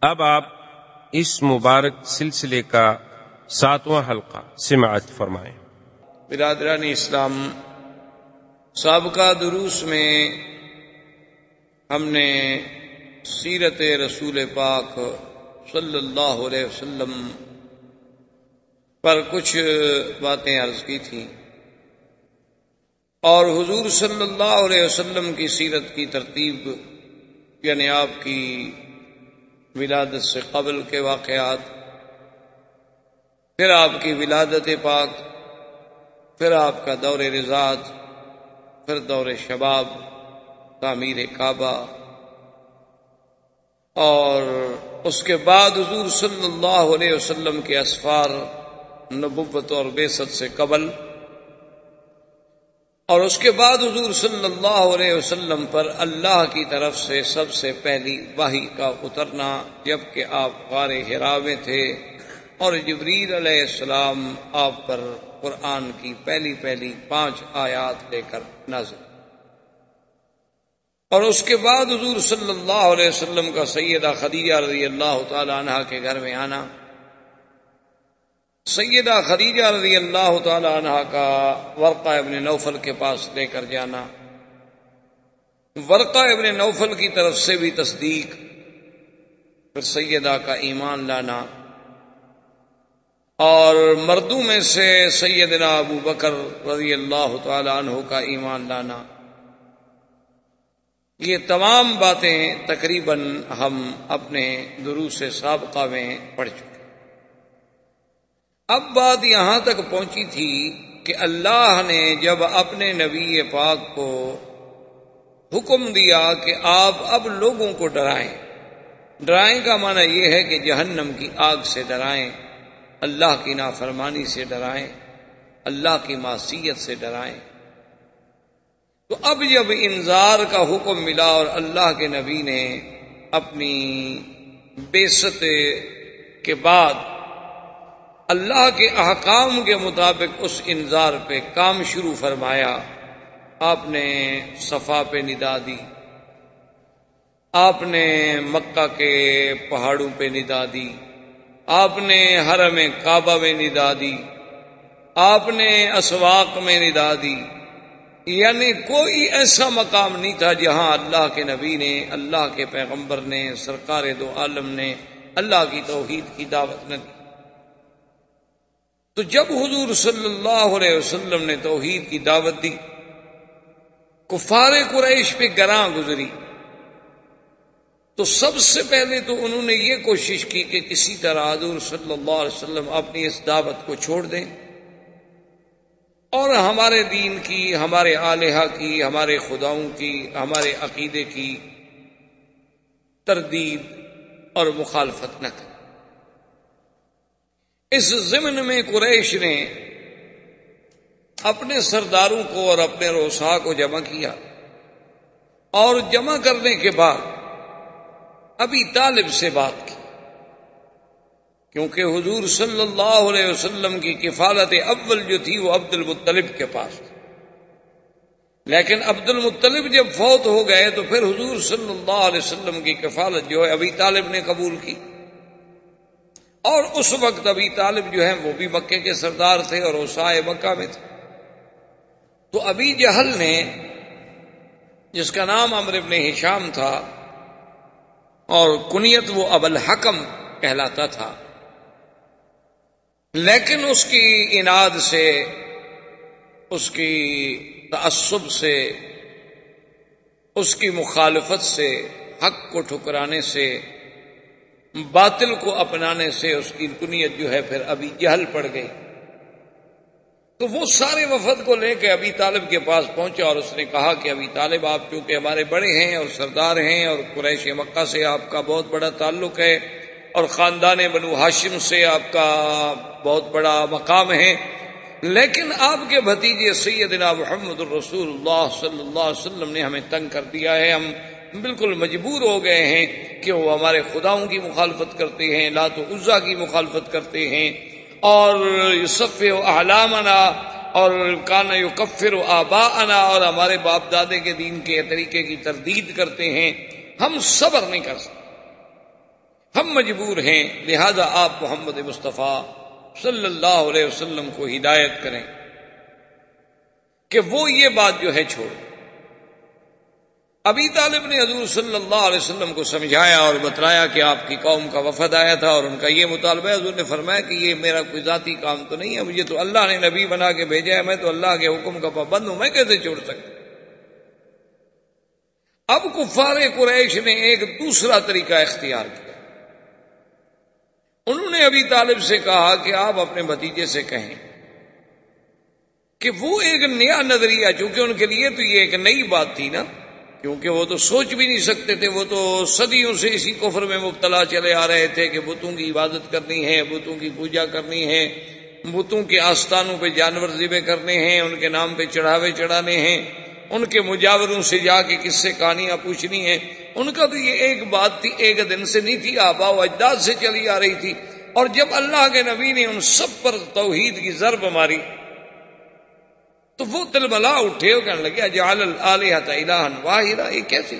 اب آپ اس مبارک سلسلے کا ساتواں حلقہ سماعت فرمائیں۔ برادران اسلام، سابقہ دروس میں ہم نے سیرت رسول پاک صلی اللہ علیہ وسلم پر کچھ باتیں عرض کی تھیں۔ اور حضور صلی اللہ علیہ وسلم کی سیرت کی ترتیب یعنی آپ کی ولادت سے قبل کے واقعات، پھر آپ کی ولادت پاک، پھر آپ کا دور رضاط پھر دور شباب، تعمیر کعبہ۔ اور اس کے بعد حضور صلی اللہ علیہ وسلم کے اسفار، نبوت اور بیست سے قبل اور اس کے بعد حضور صلی اللہ علیہ وسلم پر اللہ کی طرف سے سب سے پہلی واہی کا اترنا جبکہ آپ غار ہرا میں تھے اور جبریل علیہ السلام آپ پر قرآن کی پہلی پہلی پانچ آیات لے کر نازل۔ اور اس کے بعد حضور صلی اللہ علیہ وسلم کا سیدہ خدیجہ رضی اللہ تعالی عنہ کے گھر میں آنا۔ سیدہ خدیجہ رضی اللہ تعالی عنہ کا ورقہ ابن نوفل کے پاس لے کر جانا۔ ورقہ ابن نوفل کی طرف سے بھی تصدیق۔ پھر سیدہ کا ایمان لانا۔ اور مردوں میں سے سیدنا ابو بکر رضی اللہ تعالی عنہ کا ایمان لانا۔ یہ تمام باتیں تقریباً ہم اپنے دروس سابقہ میں پڑھ چکے۔ اب بات یہاں تک پہنچی تھی کہ اللہ نے جب اپنے نبی پاک کو حکم دیا کہ آپ اب لوگوں کو ڈرائیں ڈرائیں کا معنی یہ ہے کہ جہنم کی آگ سے ڈرائیں، اللہ کی نافرمانی سے ڈرائیں، اللہ کی معصیت سے ڈرائیں۔ تو اب جب انذار کا حکم ملا اور اللہ کے نبی نے اپنی بیست کے بعد اللہ کے احکام کے مطابق اس انذار پہ کام شروع فرمایا۔ آپ نے صفا پہ ندا دی۔ آپ نے مکہ کے پہاڑوں پہ ندا دی۔ آپ نے حرم کعبہ میں ندا دی۔ آپ نے اسواق میں ندا دی۔ یعنی کوئی ایسا مقام نہیں تھا جہاں اللہ کے نبی نے، اللہ کے پیغمبر نے، سرکار دو عالم نے، اللہ کی توحید کی دعوت نہ دی تو جب حضور صلی اللہ علیہ وسلم نے توحید کی دعوت دی، کفار قریش پہ گراں گزری۔ تو سب سے پہلے تو انہوں نے یہ کوشش کی کہ کسی طرح حضور صلی اللہ علیہ وسلم اپنی اس دعوت کو چھوڑ دیں۔ اور ہمارے دین کی، ہمارے آلیہ کی، ہمارے خداؤں کی، ہمارے عقیدے کی تردید اور مخالفت نہ کریں۔ اس ضمن میں قریش نے اپنے سرداروں کو اور اپنے روسا کو جمع کیا اور جمع کرنے کے بعد ابھی طالب سے بات کی۔ کیونکہ حضور صلی اللہ علیہ وسلم کی کفالت اول جو تھی وہ عبد المطلب کے پاس تھی۔ لیکن عبد المطلب جب فوت ہو گئے تو پھر حضور صلی اللہ علیہ وسلم کی کفالت جو ہے ابھی طالب نے قبول کی۔ اور اس وقت ابھی طالب جو ہیں وہ بھی مکے کے سردار تھے اور اوسائے مکہ میں تھے۔ تو ابھی جہل نے، جس کا نام امر ابن ہشام تھا، اور کنیت وہ اب الحکم کہلاتا تھا، لیکن اس کی اناد سے، اس کی تعصب سے، اس کی مخالفت سے، حق کو ٹھکرانے سے باطل کو اپنانے سے اس کی کنیت جو ہے پھر ابھی جہل پڑ گئی۔ تو وہ سارے وفد کو لے کے ابھی طالب کے پاس پہنچا اور اس نے کہا کہ ابھی طالب، آپ چونکہ ہمارے بڑے ہیں اور سردار ہیں اور قریش مکہ سے آپ کا بہت بڑا تعلق ہے اور خاندان بنو ہاشم سے آپ کا بہت بڑا مقام ہے، لیکن آپ کے بھتیجے سیدنا محمد الرسول اللہ صلی اللہ علیہ وسلم نے ہمیں تنگ کر دیا ہے۔ ہم بالکل مجبور ہو گئے ہیں کہ وہ ہمارے خداؤں کی مخالفت کرتے ہیں، لات و عزا کی مخالفت کرتے ہیں۔ اور یوسف و احلامنا اور کان یو کفر و آبا انا اور ہمارے باپ دادے کے دین کے طریقے کی تردید کرتے ہیں۔ ہم صبر نہیں کر سکتے۔ ہم مجبور ہیں۔ لہذا آپ محمد مصطفیٰ صلی اللہ علیہ وسلم کو ہدایت کریں کہ وہ یہ بات جو ہے چھوڑ۔ ابھی طالب نے حضور صلی اللہ علیہ وسلم کو سمجھایا اور بتلایا کہ آپ کی قوم کا وفد آیا تھا اور ان کا یہ مطالبہ ہے۔ حضور نے فرمایا کہ یہ میرا کوئی ذاتی کام تو نہیں ہے، مجھے تو اللہ نے نبی بنا کے بھیجا ہے، میں تو اللہ کے حکم کا پابند ہوں، میں کیسے چھوڑ سکتا؟ اب کفار قریش نے ایک دوسرا طریقہ اختیار کیا۔ انہوں نے ابھی طالب سے کہا کہ آپ اپنے بھتیجے سے کہیں کہ وہ ایک نیا نظریہ، چونکہ ان کے لیے تو یہ ایک نئی بات تھی نا۔ کیونکہ وہ تو سوچ بھی نہیں سکتے تھے، وہ تو صدیوں سے اسی کفر میں مبتلا چلے آ رہے تھے کہ بتوں کی عبادت کرنی ہے، بتوں کی پوجا کرنی ہے، بتوں کے آستانوں پہ جانور ذبے کرنے ہیں، ان کے نام پہ چڑھاوے چڑھانے ہیں، ان کے مجاوروں سے جا کے کس سے کہانیاں پوچھنی ہیں۔ ان کا تو یہ ایک بات تھی، ایک دن سے نہیں تھی، آبا و اجداد سے چلی آ رہی تھی۔ اور جب اللہ کے نبی نے ان سب پر توحید کی ضرب ماری تو وہ تل بلا اٹھے ہو کہنے لگے اجال واحدہ، یہ کیسے؟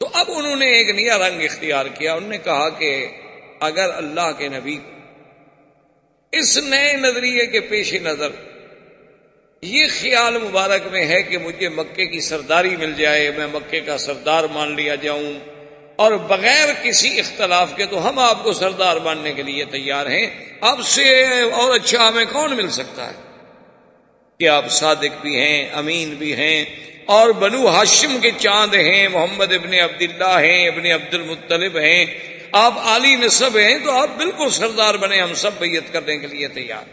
تو اب انہوں نے ایک نیا رنگ اختیار کیا، انہوں نے کہا کہ اگر اللہ کے نبی اس نئے نظریے کے پیش نظر یہ خیال مبارک میں ہے کہ مجھے مکے کی سرداری مل جائے، میں مکے کا سردار مان لیا جاؤں، اور بغیر کسی اختلاف کے تو ہم آپ کو سردار ماننے کے لیے تیار ہیں، آپ سے اور اچھا ہمیں کون مل سکتا ہے؟ کہ آپ صادق بھی ہیں، امین بھی ہیں، اور بنو ہاشم کے چاند ہیں، محمد ابن عبداللہ ہیں، ابن عبد المطلب ہیں۔ آپ علی نصب ہیں تو آپ بالکل سردار بنے، ہم سب بیت کرنے کے لیے تیار۔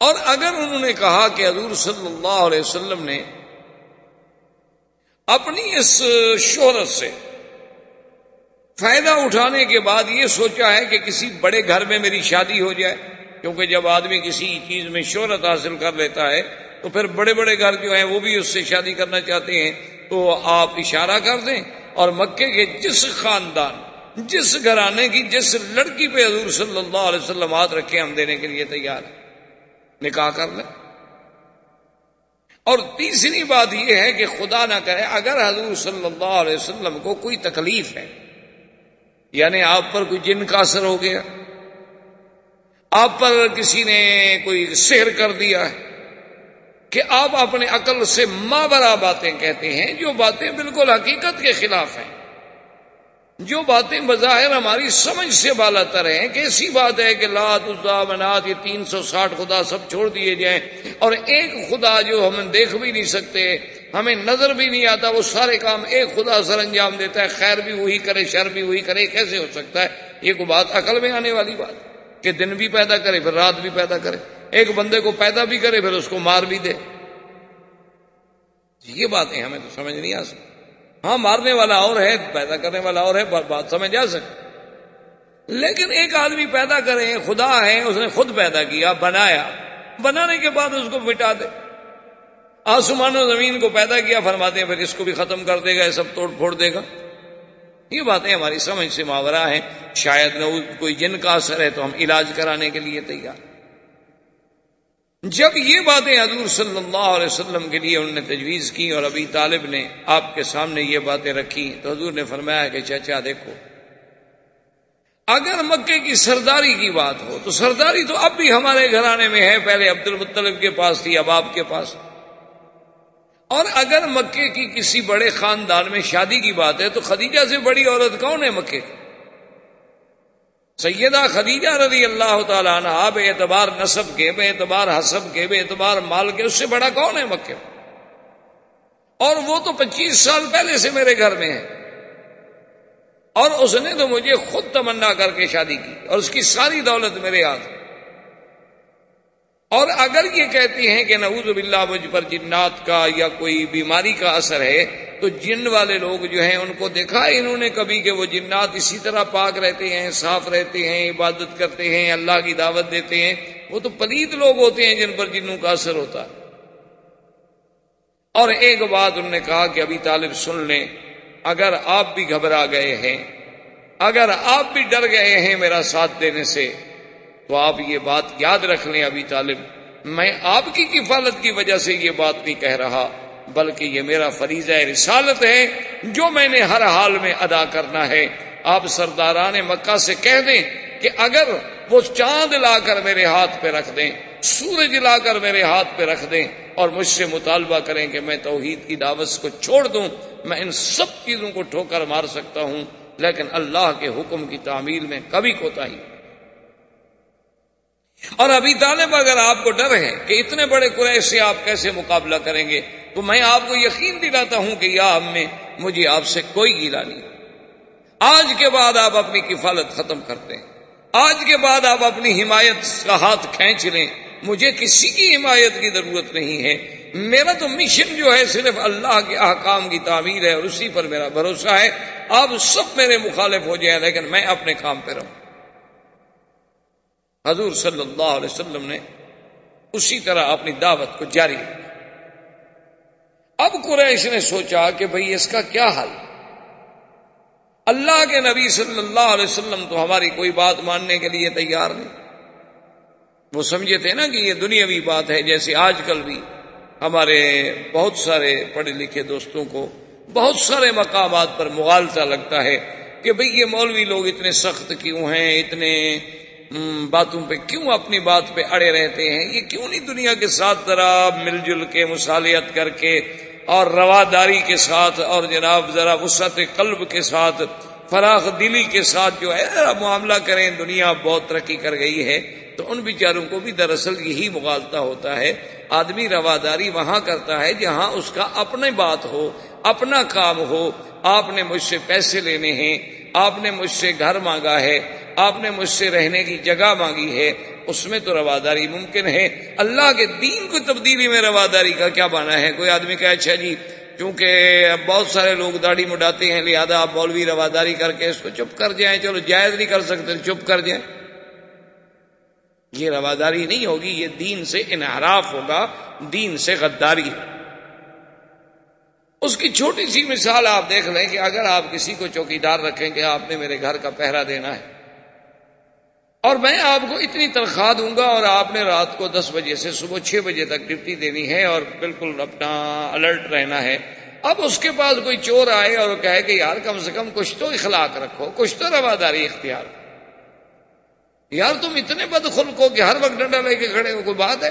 اور اگر انہوں نے کہا کہ حضور صلی اللہ علیہ وسلم نے اپنی اس شہرت سے فائدہ اٹھانے کے بعد یہ سوچا ہے کہ کسی بڑے گھر میں میری شادی ہو جائے کیونکہ جب آدمی کسی چیز میں شہرت حاصل کر لیتا ہے، تو پھر بڑے بڑے گھر جو ہیں، وہ بھی اس سے شادی کرنا چاہتے ہیں۔ تو آپ اشارہ کر دیں اور مکے کے جس خاندان، جس گھرانے کی، جس لڑکی پہ حضور صلی اللہ علیہ وسلم ہاتھ رکھے، ہم دینے کے لیے تیار ہیں۔ نکاح کر لیں۔ اور تیسری بات یہ ہے کہ خدا نہ کرے، اگر حضور صلی اللہ علیہ وسلم کو کوئی تکلیف ہے یعنی آپ پر کوئی جن کا اثر ہو گیا آپ پر کسی نے کوئی سحر کر دیا ہے کہ آپ اپنے عقل سے ماں برا باتیں کہتے ہیں، جو باتیں بالکل حقیقت کے خلاف ہیں، جو باتیں بظاہر ہماری سمجھ سے بالا تر ہیں، کہ ایسی بات ہے کہ لات منات، یہ تین سو ساٹھ خدا سب چھوڑ دیے جائیں اور ایک خدا جو ہم دیکھ بھی نہیں سکتے، ہمیں نظر بھی نہیں آتا، وہ سارے کام ایک خدا سر انجام دیتا ہے، خیر بھی وہی کرے، شر بھی وہی کرے کیسے ہو سکتا ہے؟ یہ کوئی بات عقل میں آنے والی بات کہ دن بھی پیدا کرے، پھر رات بھی پیدا کرے۔ ایک بندے کو پیدا بھی کرے، پھر اس کو مار بھی دے۔ یہ باتیں ہمیں تو سمجھ نہیں آ سکتی۔ ہاں مارنے والا اور ہے، پیدا کرنے والا اور ہے، بات سمجھ آ سکتی۔ لیکن ایک آدمی پیدا کرے، خدا ہے، اس نے خود پیدا کیا، بنایا۔ بنانے کے بعد اس کو مٹا دے۔ آسمان و زمین کو پیدا کیا، فرماتے ہیں، پھر اس کو بھی ختم کر دے گا، یہ سب توڑ پھوڑ دے گا۔ یہ باتیں ہماری سمجھ سے ماورہ ہیں۔ شاید نہ کوئی جن کا اثر ہے تو ہم علاج کرانے کے لیے تیار۔ جب یہ باتیں حضور صلی اللہ علیہ وسلم کے لیے انہوں نے تجویز کی اور ابھی طالب نے آپ کے سامنے یہ باتیں رکھی تو حضور نے فرمایا کہ چچا دیکھو، اگر مکے کی سرداری کی بات ہو تو سرداری تو اب بھی ہمارے گھرانے میں ہے۔ پہلے عبد المطلب کے پاس تھی، اب آپ کے پاس۔ اور اگر مکے کی کسی بڑے خاندان میں شادی کی بات ہے تو خدیجہ سے بڑی عورت کون ہے مکے سیدہ خدیجہ رضی اللہ تعالیٰ عنہ بے اعتبار نصب کے، بے اعتبار حسب کے، بے اعتبار مال کے، اس سے بڑا کون ہے مکے؟ اور وہ تو پچیس سال پہلے سے میرے گھر میں ہے۔ اور اس نے تو مجھے خود تمنا کر کے شادی کی اور اس کی ساری دولت میرے ہاتھ۔ اور اگر یہ کہتی ہیں کہ نعوذ باللہ مجھ پر جنات کا یا کوئی بیماری کا اثر ہے، تو جن والے لوگ جو ہیں ان کو دیکھا، انہوں نے کبھی کہ وہ جنات اسی طرح پاک رہتے ہیں، صاف رہتے ہیں، عبادت کرتے ہیں، اللہ کی دعوت دیتے ہیں۔ وہ تو پلیت لوگ ہوتے ہیں جن پر جنوں کا اثر ہوتا۔ ہے اور ایک بات انہوں نے کہا کہ ابھی طالب سن لیں، اگر آپ بھی گھبرا گئے ہیں، اگر آپ بھی ڈر گئے ہیں میرا ساتھ دینے سے تو آپ یہ بات یاد رکھ لیں ابھی طالب، میں آپ کی کفالت کی وجہ سے یہ بات نہیں کہہ رہا، بلکہ یہ میرا فریضہ رسالت ہے جو میں نے ہر حال میں ادا کرنا ہے۔ آپ سرداران مکہ سے کہہ دیں کہ اگر وہ چاند لا کر میرے ہاتھ پہ رکھ دیں، سورج لا کر میرے ہاتھ پہ رکھ دیں اور مجھ سے مطالبہ کریں کہ میں توحید کی دعوت کو چھوڑ دوں، میں ان سب چیزوں کو ٹھوکر مار سکتا ہوں، لیکن اللہ کے حکم کی تعمیل میں کبھی کوتا ہی۔ اور ابھی طالب اگر آپ کو ڈر ہے کہ اتنے بڑے قریش سے آپ کیسے مقابلہ کریں گے، تو میں آپ کو یقین دلاتا ہوں کہ یا میں مجھے آپ سے کوئی گیلا نہیں۔ آج کے بعد آپ اپنی کفالت ختم کرتے ہیں۔ آج کے بعد آپ اپنی حمایت کا ہاتھ کھینچ لیں۔ مجھے کسی کی حمایت کی ضرورت نہیں ہے۔ میرا تو مشن جو ہے صرف اللہ کے احکام کی تعمیر ہے اور اسی پر میرا بھروسہ ہے۔ آپ سب میرے مخالف ہو جائیں، لیکن میں اپنے کام پہ رہوں۔ حضور صلی اللہ علیہ وسلم نے اسی طرح اپنی دعوت کو جاری اب قریش نے سوچا کہ بھئی اس کا کیا حل؟ اللہ کے نبی صلی اللہ علیہ وسلم تو ہماری کوئی بات ماننے کے لیے تیار نہیں۔ وہ سمجھے تھے نا کہ یہ دنیاوی بات ہے، جیسے آج کل بھی ہمارے بہت سارے پڑھے لکھے دوستوں کو بہت سارے مقامات پر مغالطہ لگتا ہے کہ بھئی یہ مولوی لوگ اتنے سخت کیوں ہیں، اتنے باتوں پہ کیوں اپنی بات پہ اڑے رہتے ہیں؟ یہ کیوں نہیں دنیا کے ساتھ ذرا مل جل کے مصالحت کر کے اور رواداری کے ساتھ اور جناب ذرا وسعت قلب کے ساتھ، فراخ دلی کے ساتھ جو ہے، ذرا معاملہ کریں، دنیا بہت ترقی کر گئی ہے، تو ان بیچاروں کو بھی دراصل یہی مغالتا ہوتا ہے۔ آدمی رواداری وہاں کرتا ہے جہاں اس کا اپنے بات ہو، اپنا کام ہو، آپ نے مجھ سے پیسے لینے ہیں آپ نے مجھ سے گھر مانگا ہے، آپ نے مجھ سے رہنے کی جگہ مانگی ہے، اس میں تو رواداری ممکن ہے۔ اللہ کے دین کو تبدیلی میں رواداری کا کیا مانا ہے؟ کوئی آدمی کہ اچھا جی کیونکہ بہت سارے لوگ داڑھی مڈاتے ہیں، لہٰذا آپ مولوی رواداری کر کے اس کو چپ کر جائیں۔ چلو، جائز نہیں کر سکتے، چپ کر جائیں۔ یہ رواداری نہیں ہوگی، یہ دین سے انحراف ہوگا، دین سے غداری۔ اس کی چھوٹی سی مثال آپ دیکھ لیں کہ اگر آپ کسی کو چوکی دار رکھیں کہ آپ نے میرے گھر کا پہرا دینا ہے اور میں آپ کو اتنی تنخواہ دوں گا اور آپ نے رات کو دس بجے سے صبح چھ بجے تک ڈپٹی دینی ہے اور بالکل اپنا الرٹ رہنا ہے، اب اس کے پاس کوئی چور آئے اور کہے کہ یار کم سے کم کچھ تو اخلاق رکھو، کچھ تو رواداری اختیار یار تم اتنے بد خلق ہو کہ ہر وقت ڈنڈا لے کے کھڑے ہو، کوئی بات ہے؟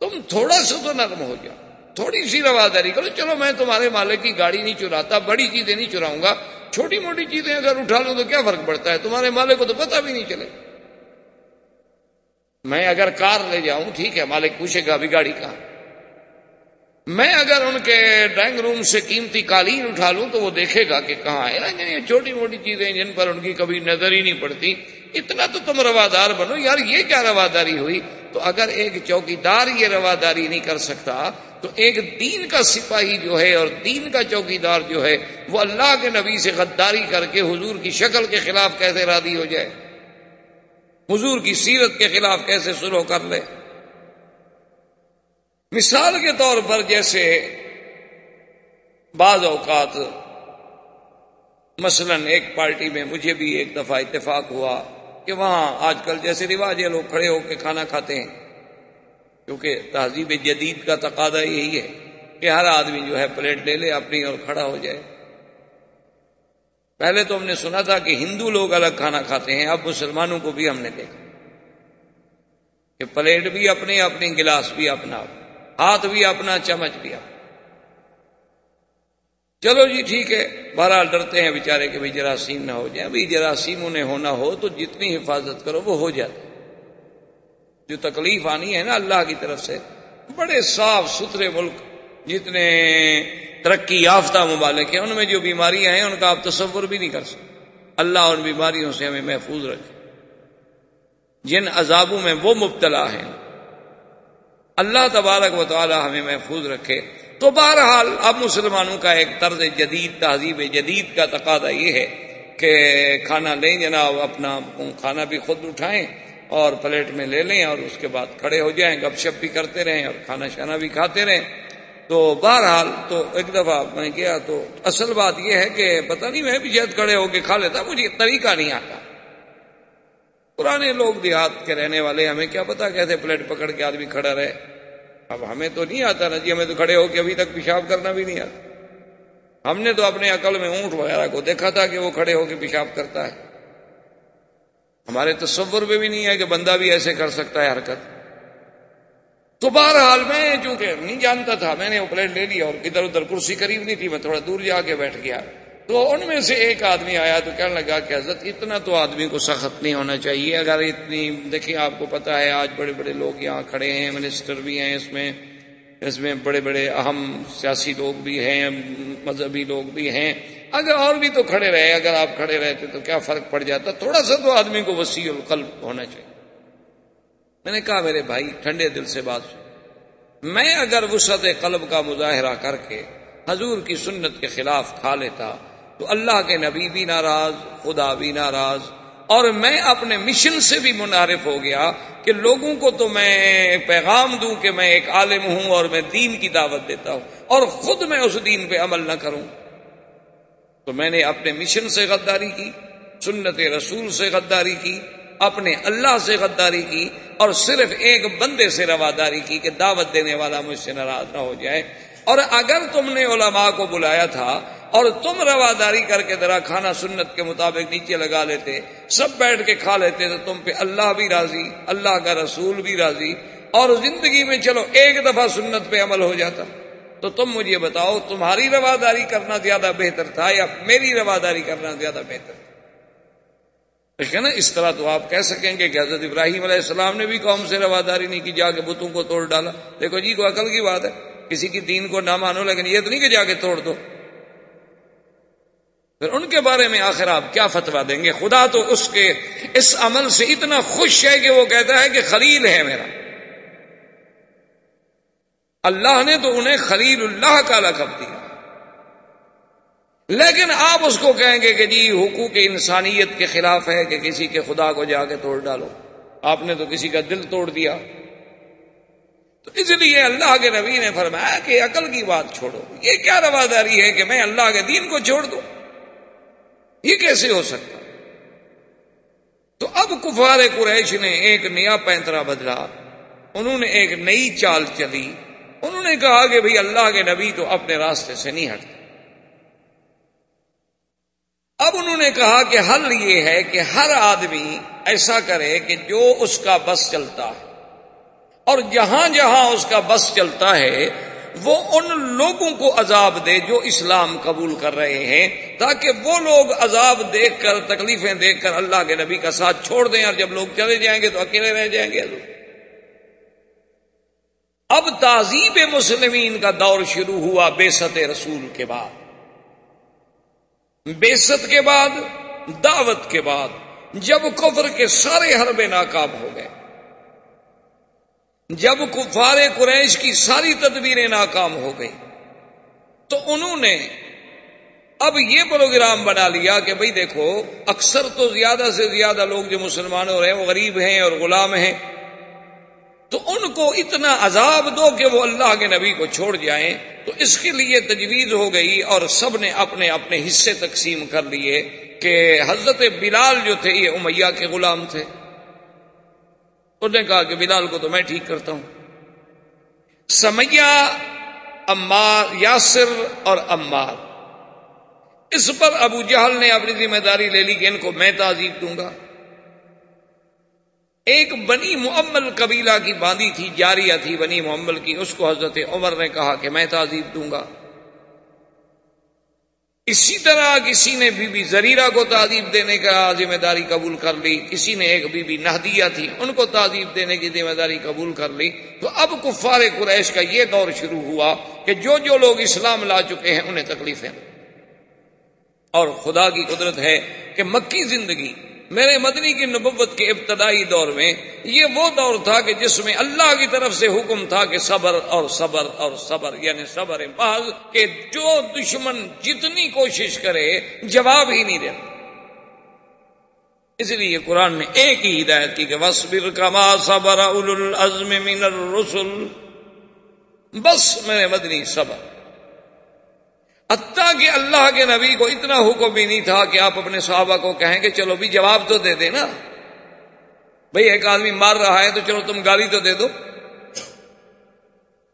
تم تھوڑا سا تو نرم ہو جاؤ۔ تھوڑی سی رواداری کرو۔ چلو میں تمہارے مالک کی گاڑی نہیں چراتا، بڑی چیزیں نہیں چراؤں گا۔ چھوٹی موٹی چیزیں اگر اٹھا لوں تو کیا فرق پڑتا ہے؟ تمہارے مالک کو تو پتہ بھی نہیں چلے۔ میں اگر کار لے جاؤں، ٹھیک ہے، مالک پوچھے گا، ابھی گاڑی کہاں؟ میں اگر ان کے ڈرائنگ روم سے قیمتی قالین اٹھا لوں تو وہ دیکھے گا کہ کہاں ہے۔ یعنی یہ چھوٹی موٹی چیزیں جن پر ان کی کبھی نظر ہی نہیں پڑتی۔ اتنا تو تم روادار بنو۔ یار، یہ کیا رواداری ہوئی؟ تو اگر ایک چوکی دار یہ رواداری نہیں کر سکتا تو ایک دین کا سپاہی جو ہے اور دین کا چوکی دار جو ہے وہ اللہ کے نبی سے غداری کر کے حضور کی شکل کے خلاف کیسے رادی ہو جائے؟ حضور کی سیرت کے خلاف کیسے سلو کر لے؟ مثال کے طور پر جیسے بعض اوقات مثلا ایک پارٹی میں مجھے بھی ایک دفعہ اتفاق ہوا کہ وہاں آج کل جیسے رواج ہے لوگ کھڑے ہو کے کھانا کھاتے ہیں۔ کیونکہ تہذیب جدید کا تقاضا یہی ہے کہ ہر آدمی جو ہے پلیٹ لے لے اپنی اور کھڑا ہو جائے۔ پہلے تو ہم نے سنا تھا کہ ہندو لوگ الگ کھانا کھاتے ہیں، اب مسلمانوں کو بھی ہم نے دیکھا کہ پلیٹ بھی اپنی اپنی گلاس بھی اپنا، ہاتھ بھی اپنا، چمچ بھی اپنا۔ چلو جی ٹھیک ہے۔ بہرحال ڈرتے ہیں بےچارے کہ بھائی جراثیم نہ ہو جائے۔ بھائی جراثیم انہیں ہونا ہو تو جتنی حفاظت کرو وہ ہو جاتا جو تکلیف آنی ہے نا اللہ کی طرف سے، بڑے صاف ستھرے ملک، جتنے ترقی یافتہ ممالک ہیں، ان میں جو بیماریاں ہیں، ان کا آپ تصور بھی نہیں کر سکتے۔ اللہ ان بیماریوں سے ہمیں محفوظ رکھے۔ جن عذابوں میں وہ مبتلا ہیں، اللہ تبارک و تعالی ہمیں محفوظ رکھے۔ تو بہرحال اب مسلمانوں کا ایک طرز جدید، تہذیب جدید کا تقاضا یہ ہے کہ کھانا لیں جناب، اپنا کھانا بھی خود اٹھائیں۔ اور پلیٹ میں لے لیں اور اس کے بعد کھڑے ہو جائیں، گپ شپ بھی کرتے رہیں اور کھانا شانا بھی کھاتے رہیں۔ تو بہرحال تو ایک دفعہ میں گیا تو اصل بات یہ ہے کہ پتہ نہیں میں بھی شاید کھڑے ہو کے کھا لیتا، مجھے طریقہ نہیں آتا۔ پرانے لوگ دیہات کے رہنے والے ہمیں کیا پتا کیسے پلیٹ پکڑ کے آدمی کھڑا رہے۔ اب ہمیں تو نہیں آتا نا جی ہمیں تو کھڑے ہو کے ابھی تک پیشاب کرنا بھی نہیں آتا۔ ہم نے تو اپنے عقل میں اونٹ وغیرہ کو دیکھا تھا کہ وہ کھڑے ہو کے پیشاب کرتا ہے۔ ہمارے تصور میں بھی نہیں ہے کہ بندہ بھی ایسے کر سکتا ہے حرکت۔ تو بہرحال میں چونکہ نہیں جانتا تھا، میں نے وہ پلیٹ لے لیا اور ادھر ادھر کرسی قریب نہیں تھی، میں تھوڑا دور جا کے بیٹھ گیا۔ تو ان میں سے ایک آدمی آیا تو کہنے لگا کہ حضرت، اتنا تو آدمی کو سخت نہیں ہونا چاہیے۔ اگر اتنی، دیکھیں، آپ کو پتا ہے، آج بڑے بڑے لوگ یہاں کھڑے ہیں، منسٹر بھی ہیں اس میں۔ اس میں بڑے بڑے اہم سیاسی لوگ بھی ہیں، مذہبی لوگ بھی ہیں۔ اگر اور بھی تو کھڑے رہے، اگر آپ کھڑے رہتے تو کیا فرق پڑ جاتا؟ تھوڑا سا تو آدمی کو وسیع القلب ہونا چاہیے۔ میں نے کہا، میرے بھائی، ٹھنڈے دل سے بات سن میں اگر وسعت قلب کا مظاہرہ کر کے حضور کی سنت کے خلاف کھا لیتا، تو اللہ کے نبی بھی ناراض، خدا بھی ناراض۔ اور میں اپنے مشن سے بھی منعرف ہو گیا کہ لوگوں کو تو میں پیغام دوں کہ میں ایک عالم ہوں اور میں دین کی دعوت دیتا ہوں اور خود میں اس دین پہ عمل نہ کروں۔ تو میں نے اپنے مشن سے غداری کی، سنت رسول سے غداری کی، اپنے اللہ سے غداری کی اور صرف ایک بندے سے رواداری کی کہ دعوت دینے والا مجھ سے ناراض نہ ہو جائے۔ اور اگر تم نے علماء کو بلایا تھا اور تم رواداری کر کے ذرا کھانا سنت کے مطابق نیچے لگا لیتے، سب بیٹھ کے کھا لیتے تو تم پہ اللہ بھی راضی، اللہ کا رسول بھی راضی اور زندگی میں چلو ایک دفعہ سنت پہ عمل ہو جاتا۔ تو تم مجھے بتاؤ، تمہاری رواداری کرنا زیادہ بہتر تھا یا میری رواداری کرنا زیادہ بہتر تھا؟ نا؟ اس طرح تو آپ کہہ سکیں گے کہ حضرت ابراہیم علیہ السلام نے بھی قوم سے رواداری نہیں کی، جا کے بتوں کو توڑ ڈالا۔ دیکھو جی کو عقل کی بات ہے۔ کسی کی دین کو نہ مانو، لیکن یہ تو نہیں کہ جا کے توڑ دو۔ پھر ان کے بارے میں آخر آپ کیا فتوا دیں گے؟ خدا تو اس کے اس عمل سے اتنا خوش ہے کہ وہ کہتا ہے کہ خلیل ہے میرا۔ اللہ نے تو انہیں خلیل اللہ کا لقب دیا۔ لیکن آپ اس کو کہیں گے کہ جی حقوق انسانیت کے خلاف ہے کہ کسی کے خدا کو جا کے توڑ ڈالو۔ آپ نے تو کسی کا دل توڑ دیا۔ تو اس لیے اللہ کے نبی نے فرمایا کہ عقل کی بات چھوڑو۔ یہ کیا رواداری ہے کہ میں اللہ کے دین کو چھوڑ دوں؟ یہ کیسے ہو سکتا؟ تو اب کفار قریش نے ایک نیا پینترا بدلا۔ انہوں نے ایک نئی چال چلی۔ انہوں نے کہا کہ بھئی اللہ کے نبی تو اپنے راستے سے نہیں ہٹتے۔ اب انہوں نے کہا کہ حل یہ ہے کہ ہر آدمی ایسا کرے کہ جو اس کا بس چلتا ہے، اور جہاں جہاں اس کا بس چلتا ہے، وہ ان لوگوں کو عذاب دے جو اسلام قبول کر رہے ہیں، تاکہ وہ لوگ عذاب دیکھ کر، تکلیفیں دیکھ کر اللہ کے نبی کا ساتھ چھوڑ دیں، اور جب لوگ چلے جائیں گے تو اکیلے رہ جائیں گے۔ اب تہذیب مسلمین کا دور شروع ہوا بے ست رسول کے بعد۔ بےست کے بعد، دعوت کے بعد، جب کفر کے سارے حربے ناکام ہو گئے۔ جب کفار قریش کی ساری تدبیریں ناکام ہو گئی تو انہوں نے اب یہ پروگرام بنا لیا کہ بھئی دیکھو، اکثر تو زیادہ سے زیادہ لوگ جو مسلمان ہو رہے ہیں، وہ غریب ہیں اور غلام ہیں۔ تو ان کو اتنا عذاب دو کہ وہ اللہ کے نبی کو چھوڑ جائیں، تو اس کے لیے تجویز ہو گئی اور سب نے اپنے اپنے حصے تقسیم کر لیے کہ حضرت بلال جو تھے، یہ امیہ کے غلام تھے۔ انہوں نے کہا کہ بلال کو تو میں ٹھیک کرتا ہوں۔ سمیا امار یاسر اور امار اس پر ابو جہل نے اپنی ذمہ داری لے لی کہ ان کو میں تعزیب دوں گا۔ ایک بنی معمل قبیلہ کی باندھی تھی، جاریہ تھی بنی محمل کی۔ اس کو حضرت عمر نے کہا کہ میں تعزیب دوں گا۔ اسی طرح کسی نے بی بی زریرہ کو تعزیب دینے کا ذمہ داری قبول کر لی، کسی نے ایک بی بی نہدیہ تھی، ان کو تعزیب دینے کی ذمہ داری قبول کر لی۔ تو اب کفار قریش کا یہ دور شروع ہوا کہ جو جو لوگ اسلام لا چکے ہیں، انہیں تکلیفیں۔ اور خدا کی قدرت ہے کہ مکی زندگی میرے مدنی کی نبوت کے ابتدائی دور میں یہ وہ دور تھا کہ جس میں اللہ کی طرف سے حکم تھا کہ صبر اور صبر اور صبر یعنی صبر بعض کہ جو دشمن جتنی کوشش کرے جواب ہی نہیں دیتا۔ اس لیے قرآن نے ایک ہی ہدایت کی کہ وصبر کما صبر العزم من الرسل۔ بس میرے مدنی صبر۔ حتیٰ کہ اللہ کے نبی کو اتنا حکم بھی نہیں تھا کہ آپ اپنے صحابہ کو کہیں کہ چلو بھی جواب تو دے دیں نا۔ بھئی ایک آدمی مار رہا ہے تو چلو تم گالی تو دے دو۔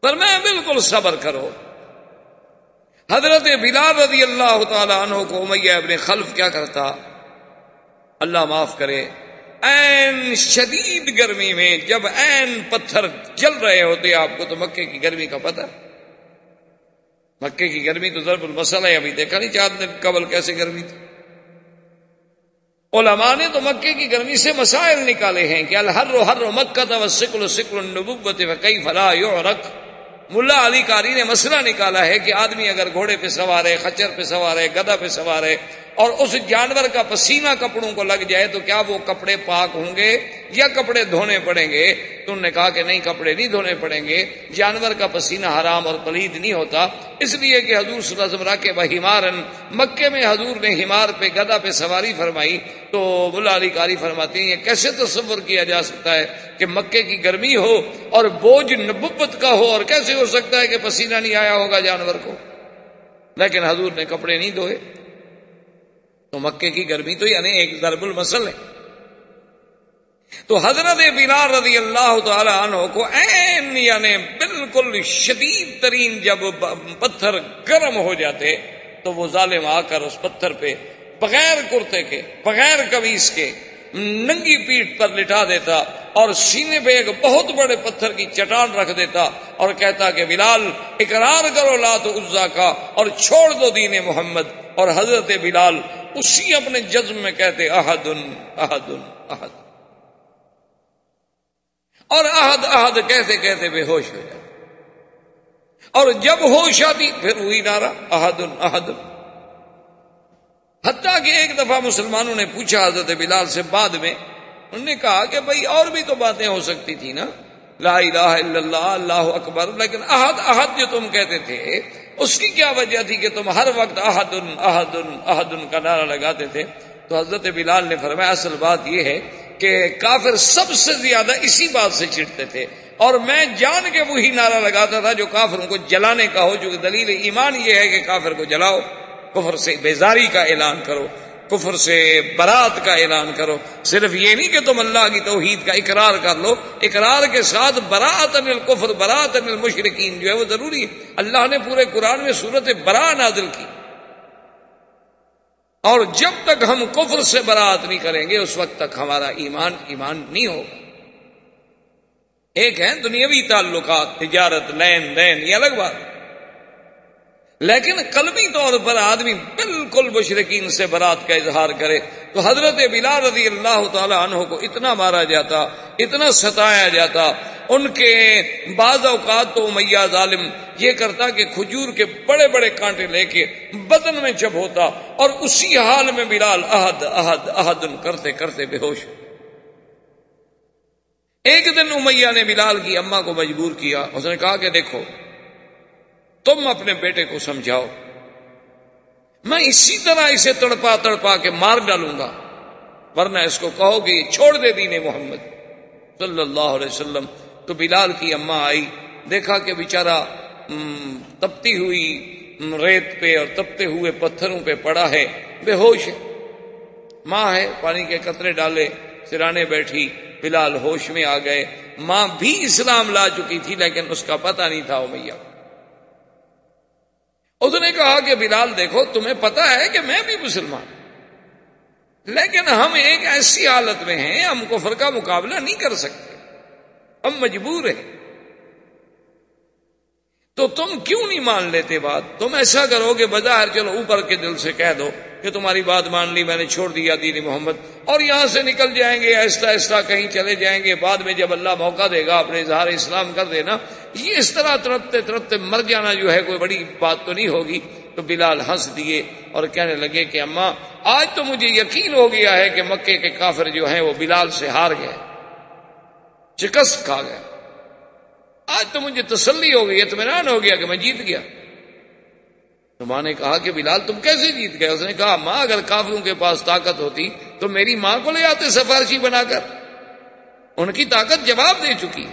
پر میں بالکل صبر کرو۔ حضرت بلال رضی اللہ تعالی عنہ کو امیہ ابن خلف کیا کرتا۔ اللہ معاف کرے۔ این شدید گرمی میں جب این پتھر جل رہے ہوتے آپ کو تو مکے کی گرمی کا پتہ۔ مکے کی گرمی تو ضرب المسل ہے، ابھی دیکھا نہیں چار دن قبل کیسے گرمی تھی۔ علماء نے تو مکے کی گرمی سے مسائل نکالے ہیں کہ الحر ہر مکہ تھا سکل سکل النبوت کئی فلا یو رکھ ملا علی کاری نے مسئلہ نکالا ہے کہ آدمی اگر گھوڑے پہ سوار ہے، خچر پہ سوار ہے گدا پہ سوار ہے اور اس جانور کا پسینہ کپڑوں کو لگ جائے تو کیا وہ کپڑے پاک ہوں گے یا کپڑے دھونے پڑیں گے؟ تو انہوں نے کہا کہ نہیں، کپڑے نہیں دھونے پڑیں گے۔ جانور کا پسینہ حرام اور پلید نہیں ہوتا۔ اس لیے کہ حضور صلی اللہ علیہ وسلم کے ہمارن، مکے میں حضور نے ہمار پہ گدا پہ سواری فرمائی۔ تو بلا علی کاری فرماتی ہیں، یہ کیسے تصور کیا جا سکتا ہے کہ مکے کی گرمی ہو اور بوجھ نبت کا ہو اور کیسے ہو سکتا ہے کہ پسینہ نہیں آیا ہوگا جانور کو؟ لیکن حضور نے کپڑے نہیں دھوئے۔ تو مکے کی گرمی تو یعنی ایک ضرب المسل ہے۔ تو حضرت بلال رضی اللہ تعالی عنہ کو این یعنی بالکل شدید ترین جب پتھر گرم ہو جاتے تو وہ ظالم آ کر اس پتھر پہ بغیر کرتے کے، بغیر کبیس کے ننگی پیٹ پر لٹا دیتا اور سینے پہ ایک بہت بڑے پتھر کی چٹان رکھ دیتا اور کہتا کہ بلال، اقرار کرو لات عزا کا اور چھوڑ دو دین محمد۔ اور حضرت بلال اسی اپنے جزم میں کہتے احدن احدن، احد۔ اور احد احد کہتے کہتے بے ہوش ہو جاتے اور جب ہوش آتی پھر وہی نارا احدن احدن حتیٰ کہ ایک دفعہ مسلمانوں نے پوچھا حضرت بلال سے بعد میں، انہوں نے کہا کہ بھائی اور بھی تو باتیں ہو سکتی تھی نا۔ لا الہ الا اللہ اللہ اکبر، لیکن احد احد جو تم کہتے تھے اس کی کیا وجہ تھی کہ تم ہر وقت احدن احدن احدن کا نعرہ لگاتے تھے؟ تو حضرت بلال نے فرمایا، اصل بات یہ ہے کہ کافر سب سے زیادہ اسی بات سے چڑھتے تھے۔ اور میں جان کے وہی نعرہ لگاتا تھا جو کافروں کو جلانے کا ہو، جو دلیل ایمان یہ ہے کہ کافر کو جلاؤ، کفر سے بیزاری کا اعلان کرو۔ کفر سے برات کا اعلان کرو۔ صرف یہ نہیں کہ تم اللہ کی توحید کا اقرار کر لو، اقرار کے ساتھ برات انل کفر برات انل مشرقین جو ہے وہ ضروری ہے۔ اللہ نے پورے قرآن میں صورت برا نازل کی۔ اور جب تک ہم کفر سے برات نہیں کریں گے، اس وقت تک ہمارا ایمان ایمان نہیں ہوگا۔ ایک ہے دنیاوی تعلقات، تجارت، لین دین، یہ الگ بات۔ لیکن قلبی طور پر آدمی بالکل مشرقین سے برات کا اظہار کرے تو حضرت بلال رضی اللہ تعالی عنہ کو اتنا مارا جاتا، اتنا ستایا جاتا، ان کے بعض اوقات تو میاں ظالم یہ کرتا کہ کھجور کے بڑے بڑے کانٹے لے کے بدن میں جب ہوتا اور اسی حال میں بلال احد احد، احدن کرتے کرتے بے ہوش۔ ایک دن امیہ نے بلال کی اما کو مجبور کیا، اس نے کہا کہ دیکھو تم اپنے بیٹے کو سمجھاؤ۔ میں اسی طرح اسے تڑپا تڑپا کے مار ڈالوں گا، ورنہ اس کو کہو کہ یہ چھوڑ دے دین محمد۔ صلی اللہ علیہ وسلم تو بلال کی اما آئی، دیکھا کہ بیچارہ تپتی ہوئی ریت پہ اور تپتے ہوئے پتھروں پہ پڑا ہے، بے ہوش ہے۔ ماں ہے، پانی کے قطرے ڈالے، سرانے بیٹھی، بلال ہوش میں آ گئے۔ ماں بھی اسلام لا چکی تھی، لیکن اس کا پتہ نہیں تھا میاں اس نے کہا کہ بلال دیکھو، تمہیں پتا ہے کہ میں بھی مسلمان۔ لیکن ہم ایک ایسی حالت میں ہیں، ہم کفر کا مقابلہ نہیں کر سکتے۔ ہم مجبور ہیں۔ تو تم کیوں نہیں مان لیتے بات؟ تم ایسا کرو کہ بظاہر چلو اوپر کے دل سے کہہ دو کہ تمہاری بات مان لی، میں نے چھوڑ دیا دین محمد۔ اور یہاں سے نکل جائیں گے، ایسا ایسا کہیں چلے جائیں گے۔ بعد میں جب اللہ موقع دے گا، اپنے اظہار اسلام کر دینا۔ یہ اس طرح ترتے ترتے مر جانا جو ہے، کوئی بڑی بات تو نہیں ہوگی۔ تو بلال ہنس دیے اور کہنے لگے کہ اماں، آج تو مجھے یقین ہو گیا ہے کہ مکے کے کافر جو ہیں، وہ بلال سے ہار گئے شکست کھا گئے۔ آج تو مجھے تسلی ہو گئی، اطمینان ہو گیا کہ میں جیت گیا۔ تو ماں نے کہا کہ بلال، تم کیسے جیت گئے؟ اس نے کہا، ماں، اگر کافروں کے پاس طاقت ہوتی تو میری ماں کو لے آتے سفارشی بنا کر۔ ان کی طاقت جواب دے چکی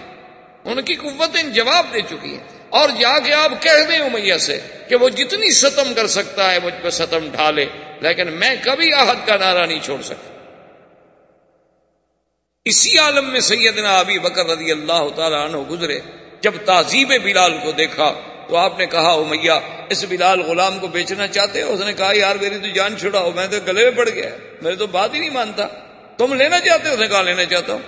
ان کی قوتیں جواب دے چکی ہیں۔ اور جا کے آپ کہہ دیں امیہ سے کہ وہ جتنی ستم کر سکتا ہے، مجھ پہ ستم ڈھالے۔ لیکن میں کبھی آہد کا نعرہ نہیں چھوڑ سکتا۔ اسی عالم میں سیدنا ابی بکر رضی اللہ تعالی عنہ گزرے۔ جب تہذیب بلال کو دیکھا تو آپ نے کہا، او میاں، اس بلال غلام کو بیچنا چاہتے ہو? اس نے کہا، یار میری تو جان چھڑاؤ، میں تو گلے میں پڑ گیا میرے تو بات ہی نہیں مانتا، تم لینا چاہتے ہو? اس نے کہا، لینا چاہتا ہوں.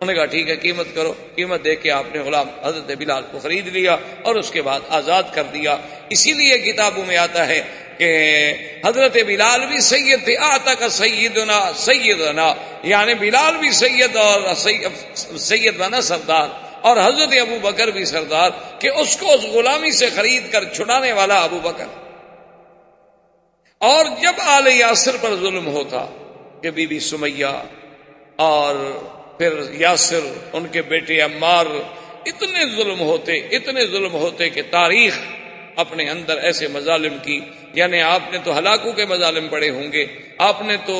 انہوں نے کہا، ٹھیک ہے، قیمت کرو. قیمت دیکھ کے آپ نے غلام حضرت بلال کو خرید لیا اور اس کے بعد آزاد کر دیا۔ اسی لیے کتابوں میں آتا ہے کہ حضرت بلال بھی سید تھے آتا کا سیدنا سیدنا یعنی بلال بھی سید اور سید بنا سردار۔ اور حضرت ابو بکر بھی سردار کہ اس کو اس غلامی سے خرید کر چھڑانے والا ابو بکر۔ اور جب آل یاسر پر ظلم ہوتا کہ بی بی سمیہ اور پھر یاسر، ان کے بیٹے عمار اتنے ظلم ہوتے، اتنے ظلم ہوتے کہ تاریخ اپنے اندر ایسے مظالم کی یعنی آپ نے تو ہلاکوں کے مظالم پڑے ہوں گے، آپ نے تو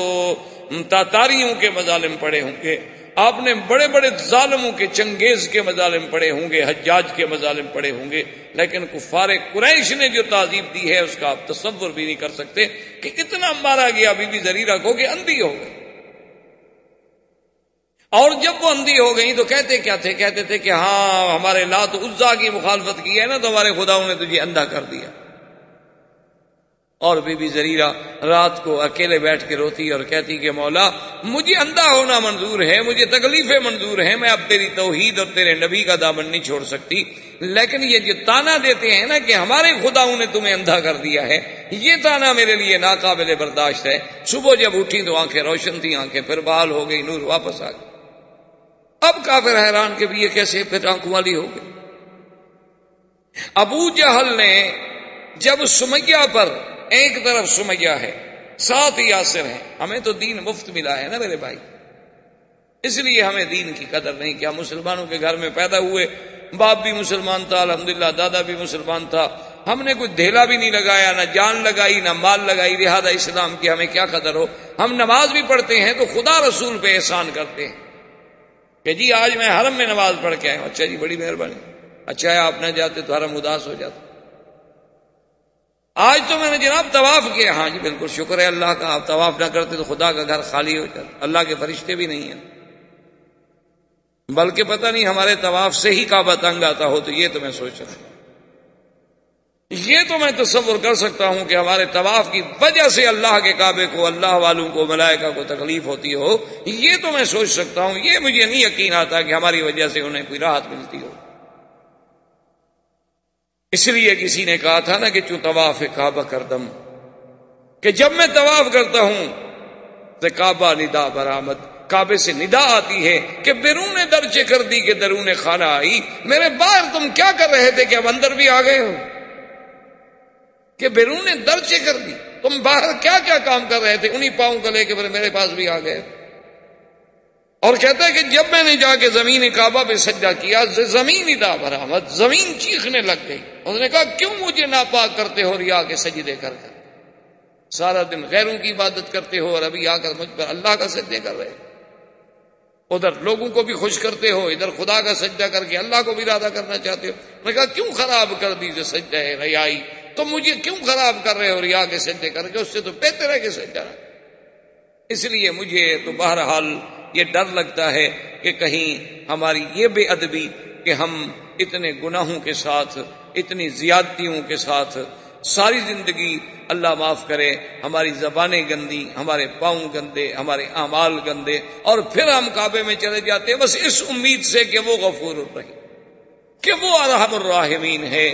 تاتاریوں کے مظالم پڑے ہوں گے۔ آپ نے بڑے بڑے ظالموں کے چنگیز کے مظالم پڑے ہوں گے، حجاج کے مظالم پڑے ہوں گے، لیکن کفار قریش نے جو تعزیب دی ہے، اس کا آپ تصور بھی نہیں کر سکتے کہ اتنا مارا گیا بی بی زریرہ کو کہ اندھی ہو گئی۔ اور جب وہ اندھی ہو گئی تو کہتے کیا تھے؟ کہتے تھے کہ ہاں ہمارے لات عزا کی مخالفت کی ہے نا، تو ہمارے خداؤں نے تجھے اندھا کر دیا۔ اور بی بی زریرہ رات کو اکیلے بیٹھ کے روتی اور کہتی کہ مولا، مجھے اندھا ہونا منظور ہے، مجھے تکلیفیں منظور ہیں، میں اب تیری توحید اور تیرے نبی کا دامن نہیں چھوڑ سکتی۔ لیکن یہ جو تانا دیتے ہیں نا کہ ہمارے خداؤں نے تمہیں اندھا کر دیا ہے، یہ تانا میرے لیے ناقابل برداشت ہے۔ صبح جب اٹھی تو آنکھیں روشن تھی آنکھیں پھر بحال ہو گئی، نور واپس آ گئی۔ اب کافر حیران کے بھی یہ کیسے پھر آنکھوں والی ہو گئی۔ ابو جہل نے جب سمیہ پر ایک طرف سمیہ ہے سات یاسر ہیں۔ ہمیں تو دین مفت ملا ہے نا میرے بھائی؟ اس لیے ہمیں دین کی قدر نہیں کیا۔ مسلمانوں کے گھر میں پیدا ہوئے، باپ بھی مسلمان تھا، الحمدللہ دادا بھی مسلمان تھا۔ ہم نے کوئی دھیلا بھی نہیں لگایا، نہ جان لگائی، نہ مال لگائی۔ لہٰذا اسلام کی ہمیں کیا قدر ہو؟ ہم نماز بھی پڑھتے ہیں تو خدا رسول پہ احسان کرتے ہیں۔ کہ جی آج میں حرم میں نماز پڑھ کے آیا ہوں۔ اچھا جی بڑی مہربانی۔ اچھا ہے، آپ نہ جاتے تو حرم اداس ہو جاتا۔ آج تو میں نے جناب طواف کیا ہاں جی بالکل، شکر ہے اللہ کا، آپ طواف نہ کرتے تو خدا کا گھر خالی ہو جاتا۔ اللہ کے فرشتے بھی نہیں ہیں۔ بلکہ پتہ نہیں ہمارے طواف سے ہی کعبہ تنگ آتا ہو تو یہ تو میں سوچ رہا ہوں۔ یہ تو میں تصور کر سکتا ہوں کہ ہمارے طواف کی وجہ سے اللہ کے کعبے کو، اللہ والوں کو، ملائکہ کو تکلیف ہوتی ہو۔ یہ تو میں سوچ سکتا ہوں۔ یہ مجھے نہیں یقین آتا کہ ہماری وجہ سے انہیں کوئی راحت ملتی ہو۔ اس لیے کسی نے کہا تھا نا کہ چوں طواف کعبہ کر دم کہ جب میں طواف کرتا ہوں تو کعبہ ندا برآمد، کعبے سے ندا آتی ہے کہ بیرون درچے کر دی کہ درون خانہ آئی، میرے باہر تم کیا کر رہے تھے کہ اب اندر بھی آ گئے ہو؟ کہ بیرون درچے کر دی تم باہر کیا کیا کام کر رہے تھے؟ انہی پاؤں کو لے کے میرے پاس بھی آ گئے۔ اور کہتا ہے کہ جب میں نے جا کے زمین کعبہ پہ سجا کیا، زمین ادا برآمد، زمین چیخنے لگ گئی۔ اس نے کہا، کیوں مجھے ناپاک کرتے ہو ریا کے سجدے کر کر سارا دن غیروں کی عبادت کرتے ہو اور ابھی آ کر مجھ پر اللہ کا سجدے کر رہے ادھر لوگوں کو بھی خوش کرتے ہو، ادھر خدا کا سجدہ کر کے اللہ کو بھی ارادہ کرنا چاہتے ہو۔ میں کہا، کیوں خراب کر دی جو سجدہ ہے ریائی؟ تو مجھے کیوں خراب کر رہے ہو ریا کے سجدے کر کے اس سے تو بہتر ہے کہ سجدہ اس لیے مجھے تو بہرحال یہ ڈر لگتا ہے کہ کہیں ہماری یہ بے ادبی کہ ہم اتنے گناہوں کے ساتھ، اتنی زیادتیوں کے ساتھ ساری زندگی اللہ معاف کرے، ہماری زبانیں گندی ہمارے پاؤں گندے، ہمارے اعمال گندے، اور پھر ہم کعبے میں چلے جاتے بس اس امید سے کہ وہ غفور الرحیم، کہ وہ ارحم الراحمین ہے۔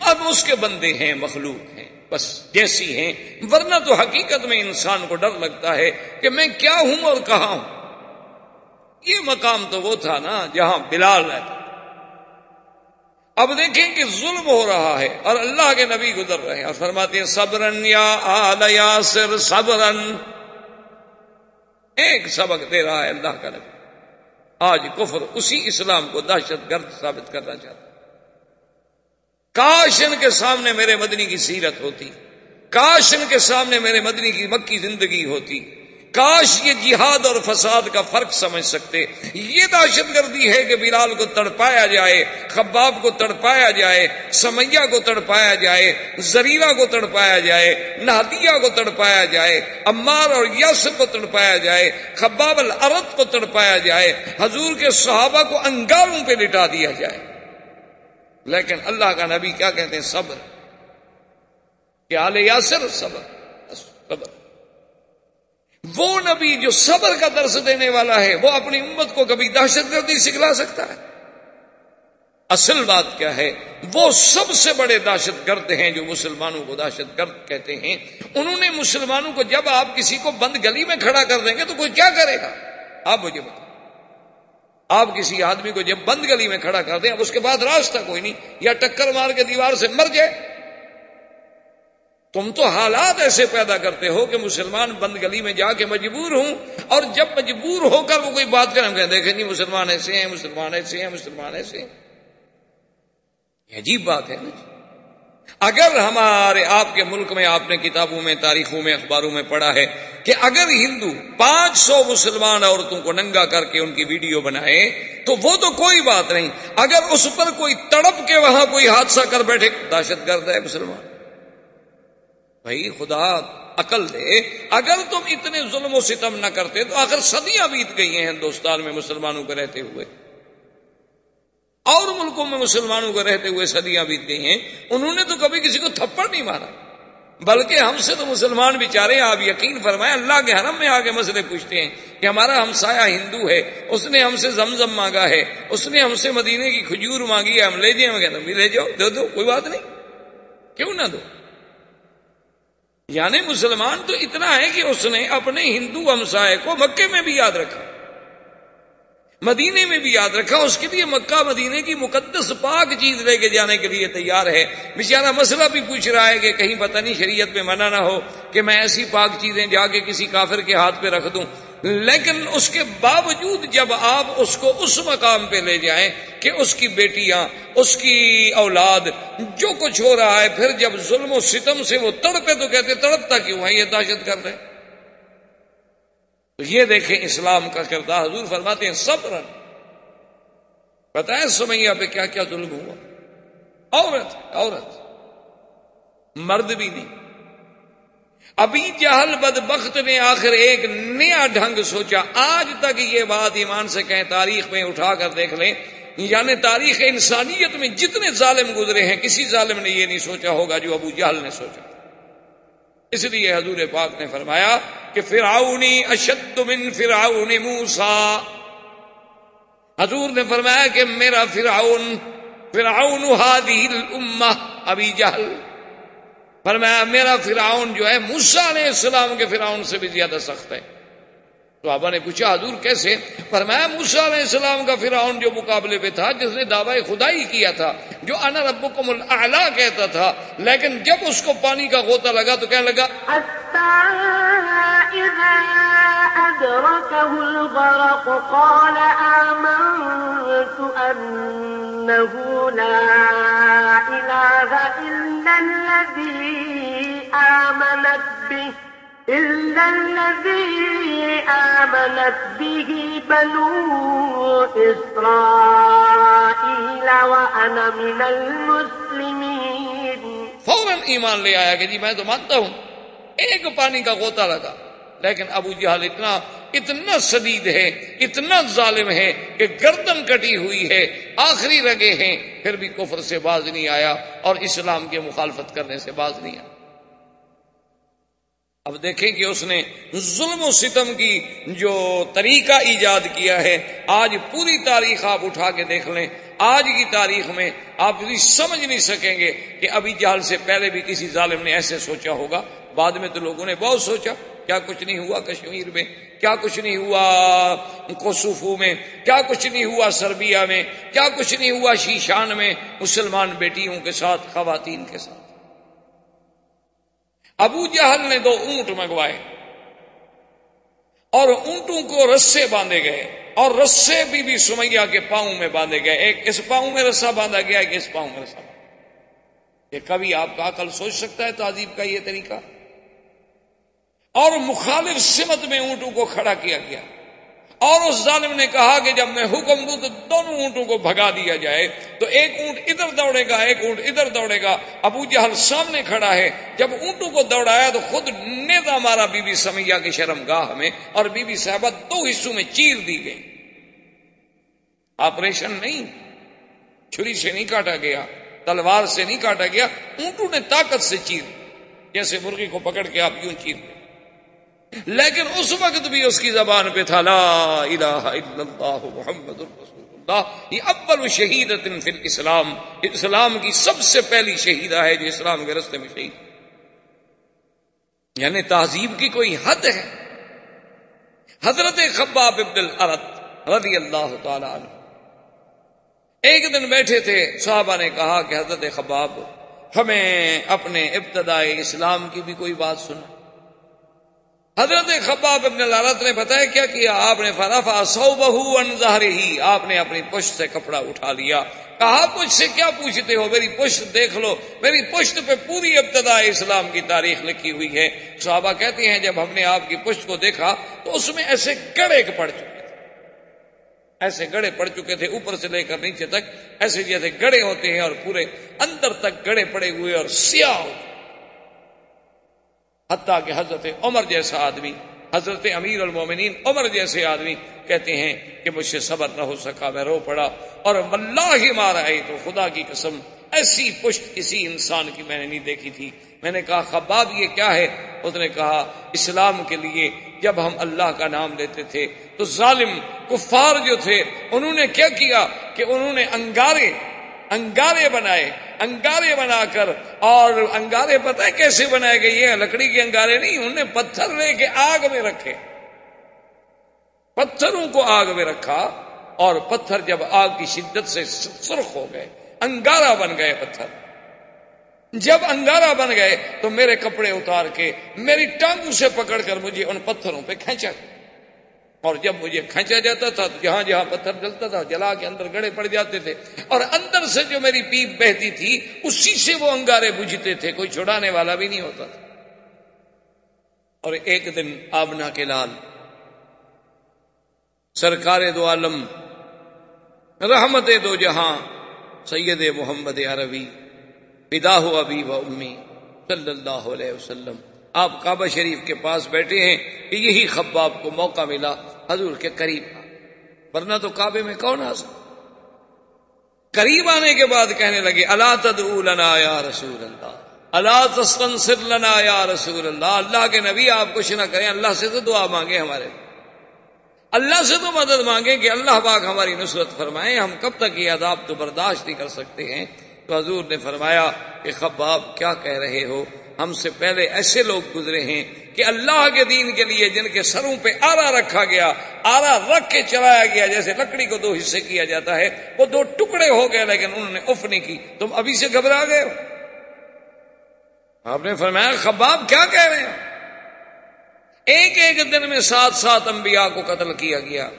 اب اس کے بندے ہیں، مخلوق ہیں، بس جیسی ہیں۔ ورنہ تو حقیقت میں انسان کو ڈر لگتا ہے کہ میں کیا ہوں اور کہاں ہوں۔ یہ مقام تو وہ تھا نا جہاں بلال رہتا اب دیکھیں کہ ظلم ہو رہا ہے اور اللہ کے نبی گزر رہے ہیں اور فرماتے ہیں، صبرن یا آل یاسر، صبرن۔ ایک سبق دے رہا ہے اللہ کا نبی۔ آج کفر اسی اسلام کو دہشت گرد ثابت کرنا چاہتا کاش ان کے سامنے میرے مدنی کی سیرت ہوتی کاش ان کے سامنے میرے مدنی کی مکی زندگی ہوتی۔ کاش یہ جہاد اور فساد کا فرق سمجھ سکتے۔ یہ دہشت گردی ہے کہ بلال کو تڑپایا جائے، خباب کو تڑپایا جائے سمیہ کو تڑپایا جائے، زریرہ کو تڑپایا جائے، نہدیہ کو تڑپایا جائے، عمار اور یس کو تڑپایا جائے، خباب العرت کو تڑپایا جائے، حضور کے صحابہ کو انگاروں پہ لٹا دیا جائے۔ لیکن اللہ کا نبی کیا کہتے ہیں؟ صبر۔ کہ آل یاسر صبر۔ صبر۔ وہ نبی جو صبر کا درس دینے والا ہے، وہ اپنی امت کو کبھی دہشت گردی سکھلا سکتا ہے۔ اصل بات کیا ہے، وہ سب سے بڑے دہشت گرد ہیں جو مسلمانوں کو دہشت گرد کہتے ہیں۔ انہوں نے مسلمانوں کو جب آپ کسی کو بند گلی میں کھڑا کر دیں گے تو کوئی کیا کرے گا؟ آپ مجھے بتائیں آپ کسی آدمی کو جب بند گلی میں کھڑا کر دیں، اب اس کے بعد راستہ کوئی نہیں، یا ٹکر مار کے دیوار سے مر جائے۔ تم تو حالات ایسے پیدا کرتے ہو کہ مسلمان بند گلی میں جا کے مجبور ہوں اور جب مجبور ہو کر وہ کوئی بات کریں کہ دیکھیں جی مسلمان ایسے ہیں، مسلمان ایسے ہیں، مسلمان ایسے ہیں۔ یہ عجیب بات ہے نا جی۔ اگر ہمارے آپ کے ملک میں، آپ نے کتابوں میں، تاریخوں میں، اخباروں میں پڑھا ہے کہ اگر ہندو پانچ سو مسلمان عورتوں کو ننگا کر کے ان کی ویڈیو بنائے، تو وہ تو کوئی بات نہیں۔ اگر اس پر کوئی تڑپ کے وہاں کوئی حادثہ کر بیٹھے، دہشت گرد ہے مسلمان۔ بھائی، خدا عقل دے، اگر تم اتنے ظلم و ستم نہ کرتے، تو آخر صدیاں بیت گئی ہیں ہندوستان میں مسلمانوں کے رہتے ہوئے۔ اور ملکوں میں مسلمانوں کو رہتے ہوئے صدیاں بیت گئی ہیں، انہوں نے تو کبھی کسی کو تھپڑ نہیں مارا۔ بلکہ ہم سے تو مسلمان بیچارے آپ یقین فرمائے اللہ کے حرم میں آگے مسئلے پوچھتے ہیں کہ ہمارا ہمسایا ہندو ہے، اس نے ہم سے زمزم مانگا ہے، اس نے ہم سے مدینے کی کھجور مانگی ہے، ہم لے جائیں گے لے جاؤ دو دو، کوئی بات نہیں۔ کیوں نہ دو؟ یعنی مسلمان تو اتنا ہے کہ اس نے اپنے ہندو ہمسائے کو مکے میں بھی یاد رکھا۔ مدینے میں بھی یاد رکھا۔ اس کے لیے مکہ مدینے کی مقدس پاک چیز لے کے جانے کے لیے تیار ہے۔ بیچارہ مسئلہ بھی پوچھ رہا ہے کہ کہیں پتہ نہیں شریعت میں منع نہ ہو کہ میں ایسی پاک چیزیں جا کے کسی کافر کے ہاتھ پہ رکھ دوں۔ لیکن اس کے باوجود جب آپ اس کو اس مقام پہ لے جائیں کہ اس کی بیٹیاں، اس کی اولاد، جو کچھ ہو رہا ہے، پھر جب ظلم و ستم سے وہ تڑپے تو کہتے تڑپتا کیوں ہے؟ یہ دہشت کر رہے تو یہ دیکھیں اسلام کا کردار۔ حضور فرماتے ہیں سب رن بتائیں سمیا پہ کیا کیا ظلم ہوا؟ عورت عورت۔ مرد بھی نہیں۔ ابھی جہل بد بخت نے آخر ایک نیا ڈھنگ سوچا۔ آج تک یہ بات ایمان سے کہیں تاریخ میں اٹھا کر دیکھ لیں۔ یعنی تاریخ انسانیت میں جتنے ظالم گزرے ہیں، کسی ظالم نے یہ نہیں سوچا ہوگا جو ابو جہل نے سوچا۔ اس لیے حضور پاک نے فرمایا کہ فرعونی اشد من فرعون موسا حضور نے فرمایا کہ میرا فرعون فرعون هذه الامه ابھی جہل۔ فرمایا میرا فرعون جو ہے موسا علیہ السلام کے فرعون سے بھی زیادہ سخت ہے۔ تو آبا نے پوچھا، حضور کیسے؟ فرمایا موسا علیہ السلام کا فرعون جو مقابلے پہ تھا، جس نے دعوی خدائی کیا تھا، جو انا ربکم الاعلی کہتا تھا، لیکن جب اس کو پانی کا غوطہ لگا تو کہنے لگا أدركه الغرق، قال آمنت أنه لا إله إلا الذي آمنت به. إلا الذي آمنت به بنو إسرائيل وأنا من المسلمين. فوراً ایمان لے آیا کہ جی میں تو مانتا ہوں، ایک پانی کا غوطہ لگا۔ لیکن ابو جہل اتنا اتنا شدید ہے، اتنا ظالم ہے کہ گردن کٹی ہوئی ہے، آخری رگے ہیں، پھر بھی کفر سے باز نہیں آیا اور اسلام کے مخالفت کرنے سے باز نہیں آیا۔ اب دیکھیں کہ اس نے ظلم و ستم کی جو طریقہ ایجاد کیا ہے، آج پوری تاریخ آپ اٹھا کے دیکھ لیں۔ آج کی تاریخ میں آپ سمجھ نہیں سکیں گے کہ ابھی جہل سے پہلے بھی کسی ظالم نے ایسے سوچا ہوگا۔ بعد میں تو لوگوں نے بہت سوچا، کیا کچھ نہیں ہوا کشمیر میں؟ کیا کچھ نہیں ہوا کوسوفو میں؟ کیا کچھ نہیں ہوا سربیا میں؟ کیا کچھ نہیں ہوا شیشان میں مسلمان بیٹیوں کے ساتھ، خواتین کے ساتھ؟ ابو جہل نے دو اونٹ منگوائے اور اونٹوں کو رسے باندھے گئے اور رسے بھی بی سمیا کے پاؤں میں باندھے گئے۔ ایک اس پاؤں میں رسا باندھا گیا، ایک اس پاؤں میں رسا یہ کبھی آپ کا عقل سوچ سکتا ہے تہذیب کا یہ طریقہ۔ اور مخالف سمت میں اونٹوں کو کھڑا کیا گیا۔ اور اس ظالم نے کہا کہ جب میں حکم دوں تو دونوں اونٹوں کو بھگا دیا جائے، تو ایک اونٹ ادھر دوڑے گا، ایک اونٹ ادھر دوڑے گا۔ ابو جہل سامنے کھڑا ہے۔ جب اونٹوں کو دوڑایا تو خود نیتا مارا بی بی سمیا کی شرم گاہ میں اور بی بی صاحبہ دو حصوں میں چیر دی گئی آپریشن نہیں۔ چھری سے نہیں کاٹا گیا، تلوار سے نہیں کاٹا گیا، اونٹوں نے طاقت سے چیر۔ جیسے مرغی کو پکڑ کے آپ یوں چیر لیکن اس وقت بھی اس کی زبان پہ تھا لا الہ الا اللہ محمد الرسول اللہ۔ یہ اول شہید فی الاسلام۔ اسلام کی سب سے پہلی شہیدہ ہے جو اسلام کے رستے میں شہید۔ یعنی تہذیب کی کوئی حد ہے۔ حضرت خباب ابن الارت رضی اللہ تعالی عنہ۔ ایک دن بیٹھے تھے، صحابہ نے کہا کہ حضرت خباب، ہمیں اپنے ابتدائی اسلام کی بھی کوئی بات سنا حضرت خباب ابن الارت نے بتایا کیا کیا آپ نے فرفا سو بہو انظہر ہی آپ نے اپنی پشت سے کپڑا اٹھا لیا۔ کہا پوچھ سے کیا پوچھتے ہو؟ میری پشت دیکھ لو۔ میری پشت پہ پوری ابتدا اسلام کی تاریخ لکھی ہوئی ہے۔ صحابہ کہتے ہیں، جب ہم نے آپ کی پشت کو دیکھا تو اس میں ایسے گڑے پڑ چکے تھے۔ ایسے گڑے پڑ چکے تھے اوپر سے لے کر نیچے تک۔ ایسے جیسے گڑے ہوتے ہیں اور پورے اندر تک گڑے پڑے ہوئے اور سیاہ ہوتے حتیٰ کہ حضرت عمر جیسا آدمی، حضرت امیر المومنین عمر جیسے آدمی کہتے ہیں کہ مجھ سے صبر نہ ہو سکا، میں رو پڑا اور واللہ ہی مارا ہے تو خدا کی قسم، ایسی پشت کسی انسان کی میں نے نہیں دیکھی تھی۔ میں نے کہا، خباب یہ کیا ہے؟ اس نے کہا، اسلام کے لیے جب ہم اللہ کا نام لیتے تھے تو ظالم، کفار جو تھے، انہوں نے کیا کیا کہ انہوں نے انگارے انگارے بنائے، انگارے بنا کر، اور انگارے پتہ ہے کیسے بنائے گئے یہ لکڑی کے انگارے نہیں، انہوں نے پتھر لے کے آگ میں رکھے۔ پتھروں کو آگ میں رکھا، اور پتھر جب آگ کی شدت سے سرخ ہو گئے انگارا بن گئے پتھر۔ جب انگارا بن گئے تو میرے کپڑے اتار کے، میری ٹانگوں سے پکڑ کر مجھے ان پتھروں پہ کھینچا۔ اور جب مجھے کھینچا جاتا تھا تو جہاں جہاں پتھر جلتا تھا، جلا کے اندر گڑے پڑ جاتے تھے۔ اور اندر سے جو میری پیپ بہتی تھی، اسی سے وہ انگارے بجھتے تھے، کوئی چھڑانے والا بھی نہیں ہوتا تھا۔ اور ایک دن آبنا کے لال، سرکار دو عالم، رحمت دو جہاں، سید محمد عربی پدا ہو ابھی و امی صلی اللہ علیہ وسلم۔ آپ کعبہ شریف کے پاس بیٹھے ہیں کہ یہی خباب کو موقع ملا۔ حضور کے قریب ورنہ تو کعبے میں کون آ سکتا قریب آنے کے بعد کہنے لگے اللہ تدعو لنا یا رسول اللہ۔ اللہ تستنصر لنا یا رسول اللہ۔ اللہ کے نبی آپ کچھ نہ کریں، اللہ سے تو دعا مانگے ہمارے اللہ سے تو مدد مانگے کہ اللہ پاک ہماری نصرت فرمائے۔ ہم کب تک یہ عذاب تو برداشت نہیں کر سکتے ہیں؟ تو حضور نے فرمایا کہ خباب کیا کہہ رہے ہو؟ ہم سے پہلے ایسے لوگ گزرے ہیں کہ اللہ کے دین کے لیے جن کے سروں پہ آرا رکھا گیا، آرا رکھ کے چلایا گیا، جیسے لکڑی کو دو حصے کیا جاتا ہے، وہ دو ٹکڑے ہو گئے لیکن انہوں نے اف نہیں کی۔ تم ابھی سے گھبرا گئے ہو۔ آپ نے فرمایا، خباب کیا کہہ رہے ہیں؟ ایک ایک دن میں سات سات انبیاء کو قتل کیا گیا۔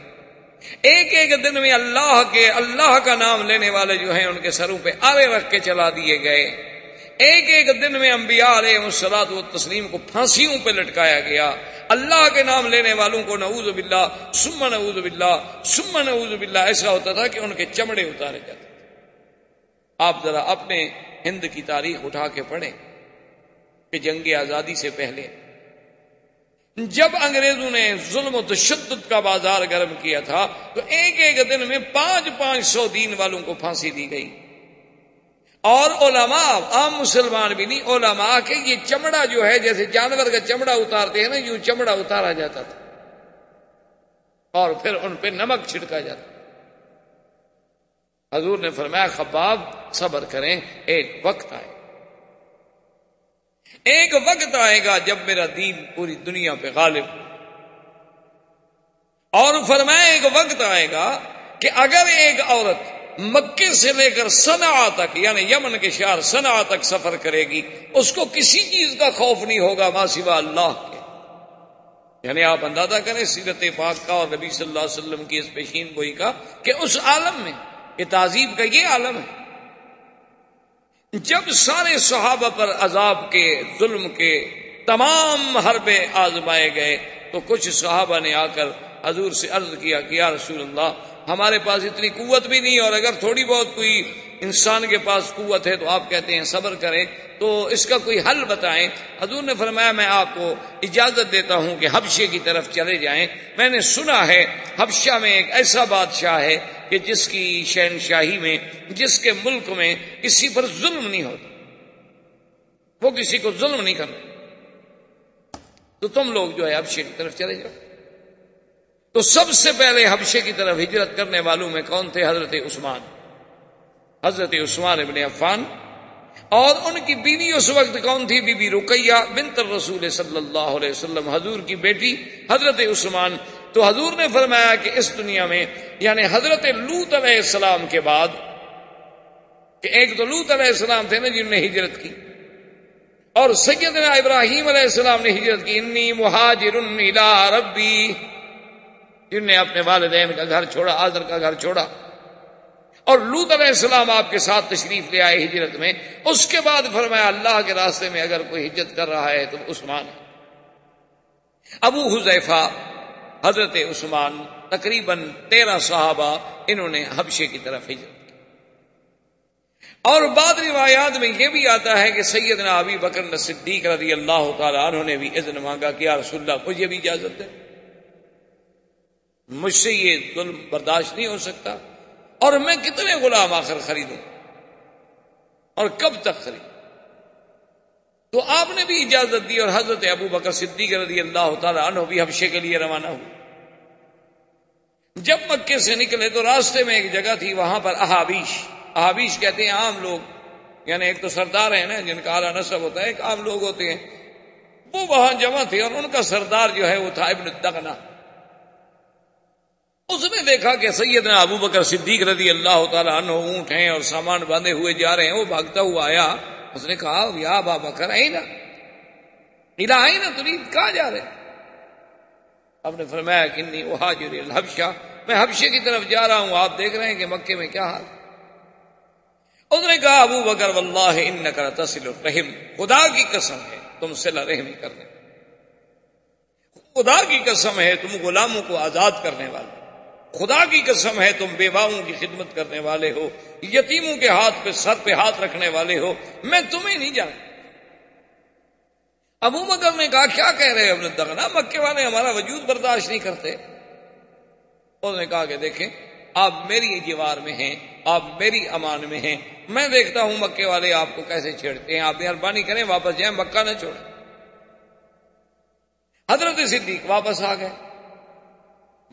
ایک ایک دن میں اللہ کے، اللہ کا نام لینے والے جو ہیں، ان کے سروں پہ آرے رکھ کے چلا دیے گئے۔ ایک ایک دن میں انبیاء علیہ السلاد و تسلیم کو پھانسیوں پہ لٹکایا گیا۔ اللہ کے نام لینے والوں کو نعوذ باللہ سم نعوذ باللہ سم نعوذ باللہ، ایسا ہوتا تھا کہ ان کے چمڑے اتارے جاتے۔ آپ ذرا اپنے ہند کی تاریخ اٹھا کے پڑھیں کہ جنگ آزادی سے پہلے جب انگریزوں نے ظلم و تشدد کا بازار گرم کیا تھا تو ایک ایک دن میں پانچ پانچ سو دین والوں کو پھانسی دی گئی۔ اور علماء، عام مسلمان بھی نہیں، علماء کے یہ چمڑا جو ہے، جیسے جانور کا چمڑا اتارتے ہیں نا، یوں چمڑا اتارا جاتا تھا۔ اور پھر ان پہ نمک چھڑکا جاتا۔ حضور نے فرمایا، خباب، صبر کریں، ایک وقت آئے۔ ایک وقت آئے گا جب میرا دین پوری دنیا پہ غالب اور فرمایا، ایک وقت آئے گا کہ اگر ایک عورت مکے سے لے کر سنا تک یعنی یمن کے شہر سنا تک سفر کرے گی، اس کو کسی چیز کا خوف نہیں ہوگا ماں سوا اللہ کے۔ یعنی آپ اندازہ کریں سیرت پاک کا اور نبی صلی اللہ علیہ وسلم کی اس پیشین گوئی کا کہ اس عالم میں، یہ تہذیب کا یہ عالم ہے۔ جب سارے صحابہ پر عذاب کے، ظلم کے تمام حربے آزمائے گئے، تو کچھ صحابہ نے آ کر حضور سے عرض کیا کہ یا رسول اللہ ہمارے پاس اتنی قوت بھی نہیں اور اگر تھوڑی بہت کوئی انسان کے پاس قوت ہے تو آپ کہتے ہیں صبر کریں تو اس کا کوئی حل بتائیں۔ حضور نے فرمایا، میں آپ کو اجازت دیتا ہوں کہ حبشے کی طرف چلے جائیں۔ میں نے سنا ہے، حبشہ میں ایک ایسا بادشاہ ہے کہ جس کی شہنشاہی میں، جس کے ملک میں کسی پر ظلم نہیں ہوتا۔ وہ کسی کو ظلم نہیں کرتا۔ تو تم لوگ جو ہے حبشے کی طرف چلے جاؤ۔ تو سب سے پہلے حبشے کی طرف ہجرت کرنے والوں میں کون تھے؟ حضرت عثمان۔ حضرت عثمان ابن عفان۔ اور ان کی بیوی اس وقت کون تھی؟ بی بی رقیہ بنت رسول صلی اللہ علیہ وسلم، حضور کی بیٹی حضرت عثمان۔ تو حضور نے فرمایا کہ اس دنیا میں یعنی حضرت لوت علیہ السلام کے بعد، کہ ایک تو لوت علیہ السلام تھے نا جنہوں نے ہجرت کی، اور سیدنا ابراہیم علیہ السلام نے ہجرت کی، انی مہاجر ربی جن نے اپنے والدین کا گھر چھوڑا آزر کا گھر چھوڑا۔ اور لوت علیہ السلام آپ کے ساتھ تشریف لے آئے ہجرت میں۔ اس کے بعد فرمایا، اللہ کے راستے میں اگر کوئی ہجرت کر رہا ہے تو عثمان۔ ابو حذیفہ، حضرت عثمان، تقریباً تیرہ صحابہ، انہوں نے حبشے کی طرف ہجرت اور بعد روایات میں یہ بھی آتا ہے کہ سیدنا ابی بکر صدیق رضی اللہ تعالیٰ عنہ نے بھی اذن مانگا کہ یا رسول اللہ، مجھے بھی اجازت دے۔ مجھ سے یہ ظلم برداشت نہیں ہو سکتا اور میں کتنے غلام آخر خریدوں اور کب تک خرید؟ تو آپ نے بھی اجازت دی اور حضرت ابو بکر صدیق رضی اللہ تعالیٰ عنہ بھی حبشے کے لیے روانہ ہو جب مکے سے نکلے تو راستے میں ایک جگہ تھی، وہاں پر احابیش۔ احابیش کہتے ہیں عام لوگ یعنی ایک تو سردار ہیں نا، جن کا اعلیٰ نصب ہوتا ہے، ایک عام لوگ ہوتے ہیں۔ وہ وہاں جمع تھے اور ان کا سردار جو ہے وہ تھا ابن دگنا اس نے دیکھا کہ سیدنا ابو بکر صدیق رضی اللہ تعالیٰ عنہ اونٹ ہیں اور سامان باندھے ہوئے جا رہے ہیں، وہ بھاگتا ہوا آیا۔ اس نے کہا، یا با بکر آئی نا الا آئی نا تم کہاں جا رہے؟ آپ نے فرمایا کہ نہیں وہ حاجر الحبشہ۔ میں حبشے کی طرف جا رہا ہوں، آپ دیکھ رہے ہیں کہ مکے میں کیا حال۔ اس نے کہا، ابو بکر، واللہ ان کر تسل الرحم۔ خدا کی قسم ہے، تم سے رحمی کرنے خدا کی قسم ہے، تم غلاموں کو آزاد کرنے والے۔ خدا کی قسم ہے تم بیواؤں کی خدمت کرنے والے ہو، یتیموں کے ہاتھ پہ، سر پہ ہاتھ رکھنے والے ہو۔ میں تمہیں نہیں جان ابو مگر نے کہا، کیا کہہ رہے ابن دغنا، مکے والے ہمارا وجود برداشت نہیں کرتے۔ انہوں نے کہا کہ دیکھیں، آپ میری جیوار میں ہیں، آپ میری امان میں ہیں۔ میں دیکھتا ہوں مکے والے آپ کو کیسے چھیڑتے ہیں۔ آپ مہربانی کریں، واپس جائیں، مکہ نہ چھوڑیں۔ حضرت صدیق واپس آ گئے۔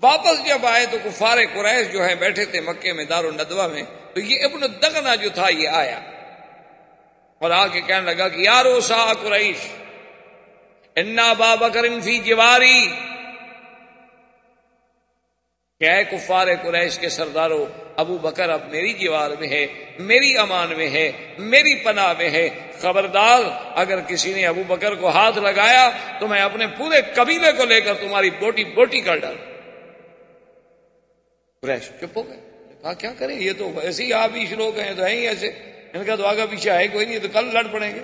واپس جب آئے تو کفار قریش جو ہے بیٹھے تھے مکے میں دار الدوا میں، تو یہ ابن دگنا جو تھا یہ آیا۔ اور آ کے کہنے لگا کہ یارو سا قریش، انا بابا کرن فی جواری۔ کیا ہے کفار قریش کے سرداروں ابو بکر اب میری جیوار میں ہے، میری امان میں ہے، میری پناہ میں ہے۔ خبردار، اگر کسی نے ابو بکر کو ہاتھ لگایا تو میں اپنے پورے قبیلے کو لے کر تمہاری بوٹی بوٹی کر ڈالوں۔ قریش چپ ہو گئے. کہا، کیا کریں؟ یہ تو ایسے ہی آپ ہی لوگ ہیں، تو ہیں ہی ایسے. ان کا تو آگا پیچھے ہے کوئی نہیں، تو کل لڑ پڑیں گے.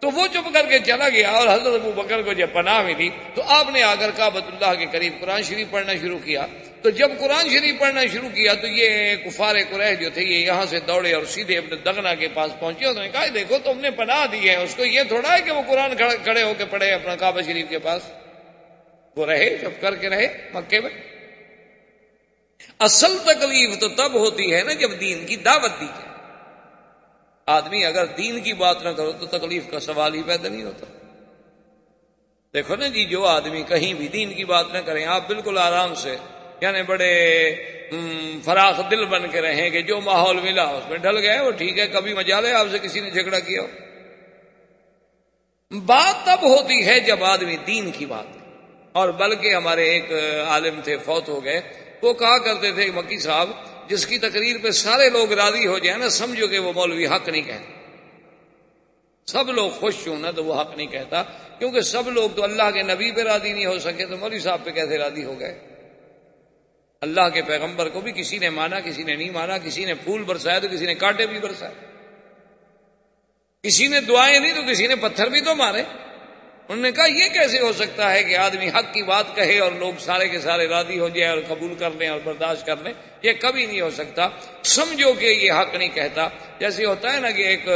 تو وہ چپ کر کے چلا گیا اور حضرت ابو بکر کو جب پناہ ملی، تو آپ نے آ کر کابت اللہ کے قریب قرآن شریف پڑھنا شروع کیا. تو جب قرآن شریف پڑھنا شرووع کیا، تو یہ کفار قریش جو تھے، یہ یہاں سے دوڑے اور سیدھے اپنے دگنا کے پاس پہنچے انہوں نے کہا دیکھو، تم نے پناہ دی ہے، اس کو یہ تھوڑا ہے کہ وہ قرآن کھڑے ہو کے پڑھے اپنا کعبہ شریف کے پاس. وہ رہے جب کر کے رہے مکے میں. اصل تکلیف تو تب ہوتی ہے نا جب دین کی دعوت دی جائے۔ آدمی اگر دین کی بات نہ کرو تو تکلیف کا سوال ہی پیدا نہیں ہوتا۔ دیکھو نا جی جو آدمی کہیں بھی دین کی بات نہ کریں، آپ بالکل آرام سے یعنی بڑے فراخ دل بن کے رہیں کہ جو ماحول ملا، اس میں ڈل گئے، وہ ٹھیک ہے، کبھی مجا لے، آپ سے کسی نے جھگڑا کیا۔ ہو بات تب ہوتی ہے جب آدمی دین کی بات اور بلکہ ہمارے ایک عالم تھے، فوت ہو گئے۔ وہ کہا کرتے تھے مکی صاحب، جس کی تقریر پہ سارے لوگ راضی ہو جائیں نا، سمجھو کہ وہ مولوی حق نہیں کہتے۔ سب لوگ خوش ہوں نا تو وہ حق نہیں کہتا، کیونکہ سب لوگ تو اللہ کے نبی پہ راضی نہیں ہو سکے تو مولوی صاحب پہ کیسے راضی ہو گئے؟ اللہ کے پیغمبر کو بھی کسی نے مانا، کسی نے نہیں مانا، کسی نے پھول برسایا تو کسی نے کانٹے بھی برسائے۔ کسی نے دعائیں نہیں تو کسی نے پتھر بھی تو مارے۔ انہوں نے کہا، یہ کیسے ہو سکتا ہے کہ آدمی حق کی بات کہے اور لوگ سارے کے سارے راضی ہو جائے اور قبول کر لیں اور برداشت کر لیں؟ یہ کبھی نہیں ہو سکتا۔ سمجھو کہ یہ حق نہیں کہتا۔ جیسے ہوتا ہے نا کہ ایک،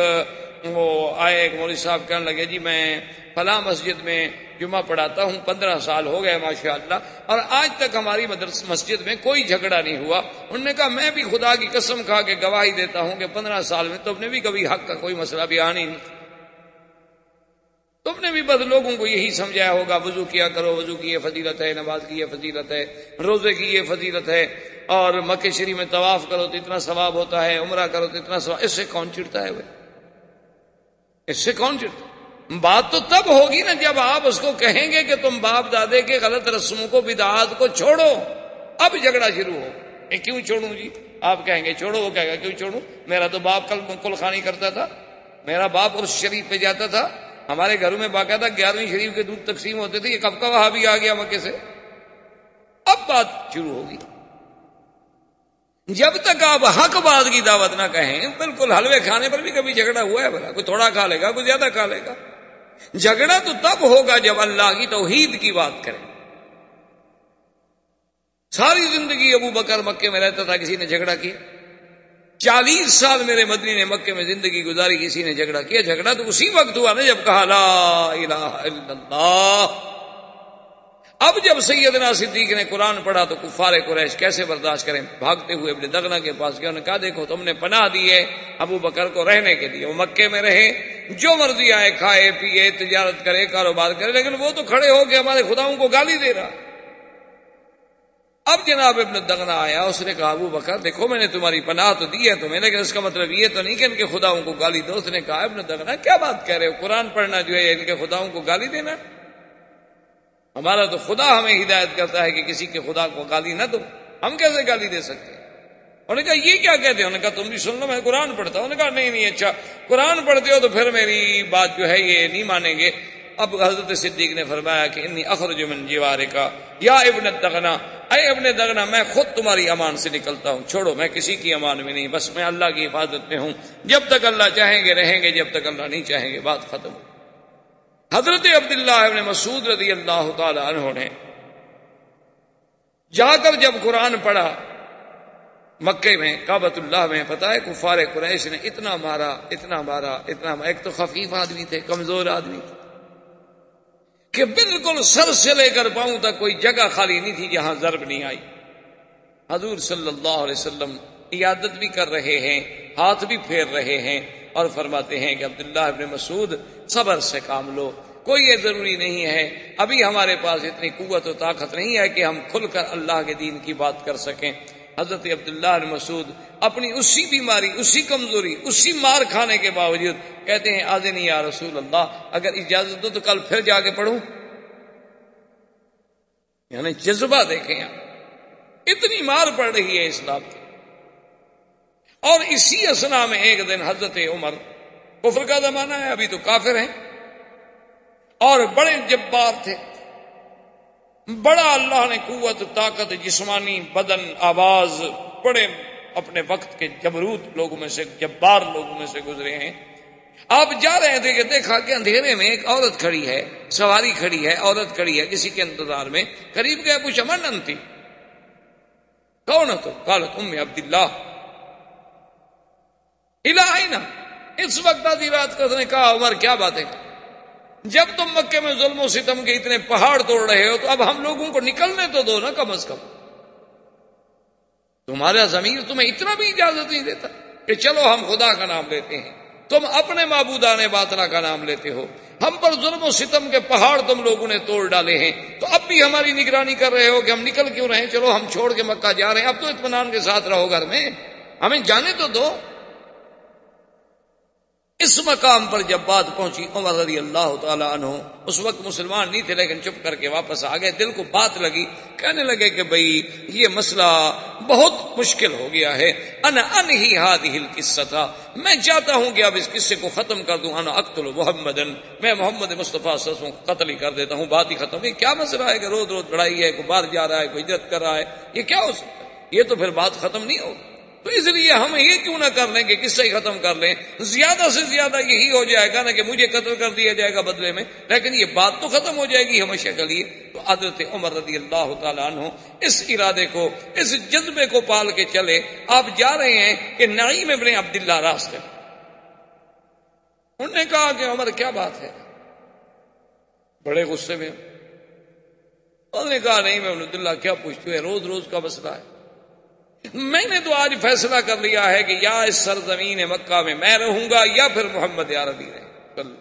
وہ آئے ایک مولوی صاحب کہنے لگے جی میں فلاں مسجد میں جمعہ پڑھاتا ہوں، پندرہ سال ہو گئے ماشاء اللہ اور آج تک ہماری مدرس مسجد میں کوئی جھگڑا نہیں ہوا۔ انہوں نے کہا، میں بھی خدا کی قسم کھا کے گواہی دیتا ہوں کہ پندرہ سال میں تم نے بھی کبھی حق کا کوئی مسئلہ بھی آنی نہیں تم نے بھی بس لوگوں کو یہی سمجھایا ہوگا، وضو کیا کرو، وضو کی یہ فضیلت ہے، نماز کی یہ فضیلت ہے، روزے کی یہ فضیلت ہے، اور مکہ شریف میں طواف کرو تو اتنا ثواب ہوتا ہے، عمرہ کرو تو اتنا ثواب، اس سے کون چڑتا ہے بھائی اس سے کون چڑتا بات تو تب ہوگی نا جب آپ اس کو کہیں گے کہ تم باپ دادے کے غلط رسموں کو، بدعات کو چھوڑو۔ اب جھگڑا شروع ہو۔ کہ کیوں چھوڑوں جی؟ آپ کہیں گے چھوڑو، وہ کہے گا کیوں چھوڑوں؟ میرا تو باپ کل کل خانی کرتا تھا، میرا باپ اس شریف پہ جاتا تھا۔ ہمارے گھروں میں باقاعدہ گیارہویں شریف کے دودھ تقسیم ہوتے تھے، یہ کب کا وہاں بھی آ گیا مکے سے؟ اب بات شروع ہوگی۔ جب تک آپ حق بات کی دعوت نہ کہیں، بالکل حلوے کھانے پر بھی کبھی جھگڑا ہوا ہے بلا کوئی تھوڑا کھا لے گا، کوئی زیادہ کھا لے گا۔ جھگڑا تو تب ہوگا جب اللہ کی توحید کی بات کریں ساری زندگی ابو بکر مکے میں رہتا تھا، کسی نے جھگڑا کیا؟ چالیس سال میرے مدنی نے مکے میں زندگی گزاری، کسی نے جھگڑا کیا؟ جھگڑا تو اسی وقت ہوا نا جب کہا لا الہ الا اللہ۔ اب جب سیدنا صدیق نے قرآن پڑھا تو کفار قریش کیسے برداشت کریں؟ بھاگتے ہوئے اپنے دگنا کے پاس گیا انہوں نے کہا، دیکھو، تم نے پناہ دی ہے ابو بکر کو رہنے کے لیے، وہ مکے میں رہے، جو مرضی آئے، کھائے پیے تجارت کرے، کاروبار کرے، لیکن وہ تو کھڑے ہو کے ہمارے خداؤں کو گالی دے رہا۔ اب جناب ابن دگنا آیا، اس نے کہا، ابو بکر، دیکھو میں نے تمہاری پناہ تو دی ہے تمہیں لیکن اس کا مطلب یہ تو نہیں کہ ان کے خداؤں کو گالی دو۔ اس نے کہا، ابن دگنا کیا بات کہہ رہے ہو؟ قرآن پڑھنا جو ہے، ان کے خداؤں کو گالی دینا۔ ہمارا تو خدا ہمیں ہدایت کرتا ہے کہ کسی کے خدا کو گالی نہ دو۔ ہم کیسے گالی دے سکتے؟ انہوں نے کہا، یہ کیا کہتے ہیں؟ انہوں نے کہا، تم بھی سن لو، میں قرآن پڑھتا ہوں۔ انہوں نے کہا، نہیں نہیں اچھا قرآن پڑھتے ہو تو پھر میری بات جو ہے، یہ نہیں مانیں گے۔ اب حضرت صدیق نے فرمایا کہ انی اخرج من جیوار کا یا ابن دغنا اے ابن دغنا میں خود تمہاری امان سے نکلتا ہوں۔ چھوڑو، میں کسی کی امان میں نہیں، بس میں اللہ کی حفاظت میں ہوں۔ جب تک اللہ چاہیں گے، رہیں گے، جب تک اللہ نہیں چاہیں گے، بات ختم۔ حضرت عبداللہ ابن مسعود رضی اللہ تعالی عنہ نے جا کر جب قرآن پڑھا، مکے میں کابت اللہ میں پتا ہے، کفار قریش نے اتنا مارا اتنا مارا اتنا مارا۔ ایک تو خفیف آدمی تھے، کمزور آدمی تھے۔ کہ بالکل سر سے لے کر پاؤں تک کوئی جگہ خالی نہیں تھی جہاں ضرب نہیں آئی۔ حضور صلی اللہ علیہ وسلم عیادت بھی کر رہے ہیں، ہاتھ بھی پھیر رہے ہیں اور فرماتے ہیں کہ عبداللہ ابن مسعود صبر سے کام لو۔ کوئی یہ ضروری نہیں ہے۔ ابھی ہمارے پاس اتنی قوت و طاقت نہیں ہے کہ ہم کھل کر اللہ کے دین کی بات کر سکیں۔ حضرت عبداللہ مسعود اپنی اسی بیماری، اسی کمزوری، اسی مار کھانے کے باوجود کہتے ہیں آدھے نہیں یا رسول اللہ، اگر اجازت دو تو کل پھر جا کے پڑھوں یعنی جذبہ دیکھیں آپ۔ اتنی مار پڑ رہی ہے اسلام کی۔ اور اسی اسنا میں ایک دن حضرت عمر کفر کا زمانہ ہے، ابھی تو کافر ہیں۔ اور بڑے جبار تھے۔ بڑا اللہ نے قوت، طاقت، جسمانی بدن، آواز بڑے اپنے وقت کے جبروت لوگوں میں سے، جبار لوگوں میں سے گزرے ہیں۔ آپ جا رہے تھے کہ دیکھا کہ اندھیرے میں ایک عورت کھڑی ہے، سواری کھڑی ہے، عورت کھڑی ہے کسی کے انتظار میں۔ قریب گیا کچھ امن تھی؟ کون تو؟ کالت ام عبداللہ۔ نا اس وقت آدھی رات کو نے کہا، عمر، کیا بات ہے؟ جب تم مکے میں ظلم و ستم کے اتنے پہاڑ توڑ رہے ہو تو اب ہم لوگوں کو نکلنے تو دو نا کم از کم۔ تمہارا ضمیر تمہیں اتنا بھی اجازت نہیں دیتا کہ چلو ہم خدا کا نام لیتے ہیں۔ تم اپنے معبودان باطنا کا نام لیتے ہو۔ ہم پر ظلم و ستم کے پہاڑ تم لوگوں نے توڑ ڈالے ہیں۔ تو اب بھی ہماری نگرانی کر رہے ہو کہ ہم نکل کیوں رہے چلو ہم چھوڑ کے مکہ جا رہے ہیں۔ اب تو اطمینان کے ساتھ رہو گھر میں۔ ہمیں جانے تو دو۔ اس مقام پر جب بات پہنچی عمر رضی اللہ تعالیٰ عنہ، اس وقت مسلمان نہیں تھے لیکن چپ کر کے واپس آ گئے، دل کو بات لگی، کہنے لگے کہ بھائی یہ مسئلہ بہت مشکل ہو گیا ہے۔ ان ان ہی ہاتھ ہل قصہ تھا میں چاہتا ہوں کہ اب اس قصے کو ختم کر دوں، انا اختل محمد میں محمد مصطفیٰ کو قتل ہی کر دیتا ہوں، بات ہی ختم۔ یہ کیا مسئلہ ہے کہ روز روز بڑھائی ہے، کوئی باہر جا رہا ہے، کوئی عزت کر رہا ہے، یہ کیا ہو سکتا ہے؟ یہ تو پھر بات ختم نہیں ہوگی۔ تو اس لیے ہم یہ کیوں نہ کر لیں کہ کس سے ختم کر لیں؟ زیادہ سے زیادہ یہی ہو جائے گا نا کہ مجھے قتل کر دیا جائے گا بدلے میں، لیکن یہ بات تو ختم ہو جائے گی ہمیشہ کے لیے۔ تو حضرت عمر رضی اللہ تعالیٰ عنہ اس ارادے کو، اس جذبے کو پال کے چلے۔ آپ جا رہے ہیں کہ نعیم ابن عبداللہ راستے انہوں نے کہا کہ عمر، کیا بات ہے؟ بڑے غصے میں۔ انہوں نے کہا نہیں میں عبداللہ، کیا پوچھتی ہوں روز روز کا مسئلہ ہے۔ میں نے تو آج فیصلہ کر لیا ہے کہ یا اس سرزمین مکہ میں میں رہوں گا یا پھر محمد عربی رہے۔ کل۔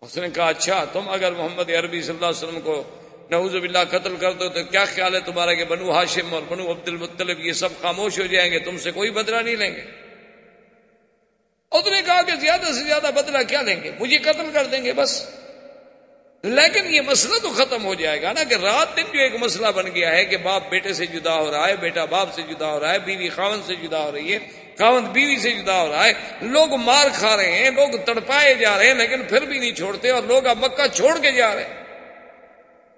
اس نے کہا اچھا تم اگر محمد عربی صلی اللہ علیہ وسلم کو نوز باللہ قتل کر دو تو کیا خیال ہے تمہارا کہ بنو ہاشم اور بنو عبد المطلب یہ سب خاموش ہو جائیں گے؟ تم سے کوئی بدلہ نہیں لیں گے۔ اس نے کہا کہ زیادہ سے زیادہ بدلہ کیا لیں گے؟ مجھے قتل کر دیں گے بس۔ لیکن یہ مسئلہ تو ختم ہو جائے گا نا کہ رات دن جو ایک مسئلہ بن گیا ہے کہ باپ بیٹے سے جدا ہو رہا ہے، بیٹا باپ سے جدا ہو رہا ہے، بیوی خاون سے جدا ہو رہی ہے خاون بیوی سے جدا ہو رہا ہے۔ لوگ مار کھا رہے ہیں، لوگ تڑپائے جا رہے ہیں، لیکن پھر بھی نہیں چھوڑتے اور لوگ اب مکہ چھوڑ کے جا رہے ہیں۔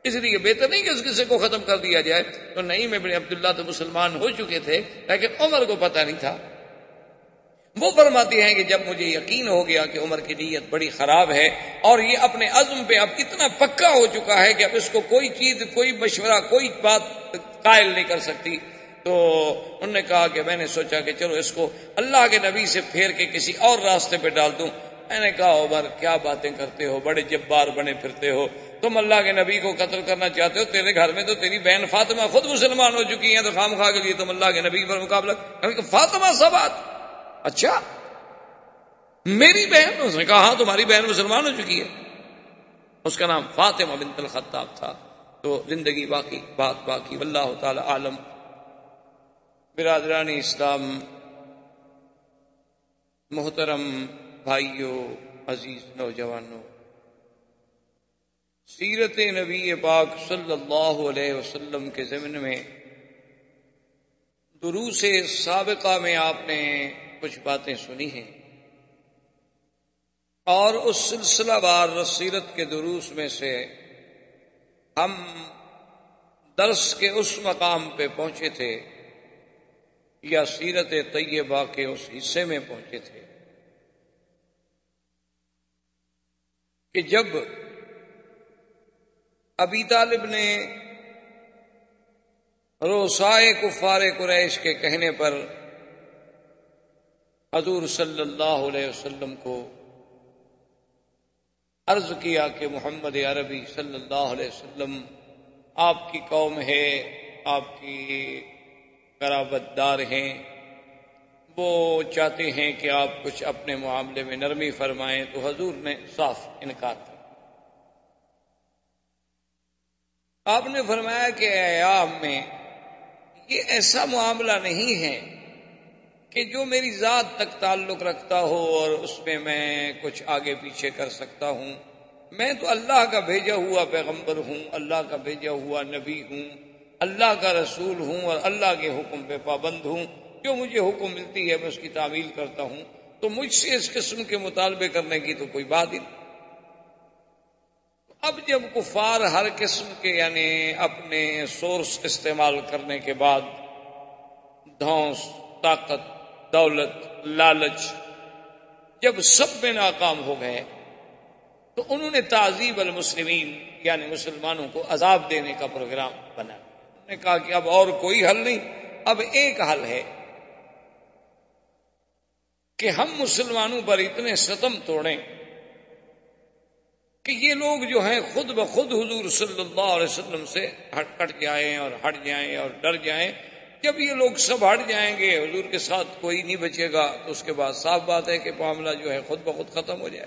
اس لیے بہتر نہیں کہ اس کسی کو ختم کر دیا جائے۔ تو نہیں، میں بڑے عبداللہ تو مسلمان ہو چکے تھے، لیکن عمر کو پتہ نہیں تھا۔ وہ فرماتے ہیں کہ جب مجھے یقین ہو گیا کہ عمر کی نیت بڑی خراب ہے اور یہ اپنے عزم پہ اب اتنا پکا ہو چکا ہے کہ اب اس کو کوئی چیز، کوئی مشورہ، کوئی بات قائل نہیں کر سکتی، تو انہوں نے کہا کہ میں نے سوچا کہ چلو اس کو اللہ کے نبی سے پھیر کے کسی اور راستے پہ ڈال دوں۔ میں نے کہا، عمر، کیا باتیں کرتے ہو؟ بڑے جبار بنے پھرتے ہو۔ تم اللہ کے نبی کو قتل کرنا چاہتے ہو؟ تیرے گھر میں تو تیری بہن فاطمہ خود مسلمان ہو چکی ہیں، تو خام خواہ کے لیے تم اللہ کے نبی پر مقابلہ۔ فاطمہ سب بات اچھا میری بہن، اس نے کہا ہاں تمہاری بہن مسلمان ہو چکی ہے۔ اس کا نام فاطمہ بنت الخطاب تھا۔ تو زندگی باقی، بات باقی، واللہ تعالی عالم۔ برادرانی اسلام، محترم بھائیوں عزیز نوجوانوں سیرت نبی پاک صلی اللہ علیہ وسلم کے ضمن میں، دروس سابقہ میں آپ نے کچھ باتیں سنی ہیں۔ اور اس سلسلہ بار رسیرت کے دروس میں سے ہم درس کے اس مقام پہ پہنچے تھے یا سیرت طیبہ کے اس حصے میں پہنچے تھے۔ کہ جب ابی طالب نے روسائے کفار قریش کے کہنے پر حضور صلی اللہ علیہ وسلم کو عرض کیا کہ محمد عربی صلی اللہ علیہ وسلم، آپ کی قوم ہے، آپ کی قرابت دار ہیں۔ وہ چاہتے ہیں کہ آپ کچھ اپنے معاملے میں نرمی فرمائیں، تو حضور نے صاف انکار کیا۔ آپ نے فرمایا کہ ایام میں، یہ ایسا معاملہ نہیں ہے کہ جو میری ذات تک تعلق رکھتا ہو اور اس میں میں کچھ آگے پیچھے کر سکتا ہوں، میں تو اللہ کا بھیجا ہوا پیغمبر ہوں، اللہ کا بھیجا ہوا نبی ہوں، اللہ کا رسول ہوں اور اللہ کے حکم پہ پابند ہوں۔ جو مجھے حکم ملتی ہے، میں اس کی تعمیل کرتا ہوں۔ تو مجھ سے اس قسم کے مطالبے کرنے کی تو کوئی بات ہی نہیں۔ اب جب کفار ہر قسم کے یعنی اپنے سورس استعمال کرنے کے بعد دھوس طاقت دولت، لالچ، جب سب میں ناکام ہو گئے، تو انہوں نے تعزیب المسلمین یعنی مسلمانوں کو عذاب دینے کا پروگرام بنا انہوں نے کہا کہ اب اور کوئی حل نہیں، اب ایک حل ہے کہ ہم مسلمانوں پر اتنے ستم توڑیں کہ یہ لوگ جو ہیں خود بخود حضور صلی اللہ علیہ وسلم سے ہٹ کٹ جائیں اور ہٹ جائیں اور ڈر جائیں۔ جب یہ لوگ سب ہٹ جائیں گے، حضور کے ساتھ کوئی نہیں بچے گا، تو اس کے بعد صاف بات ہے کہ معاملہ جو ہے خود بخود ختم ہو جائے۔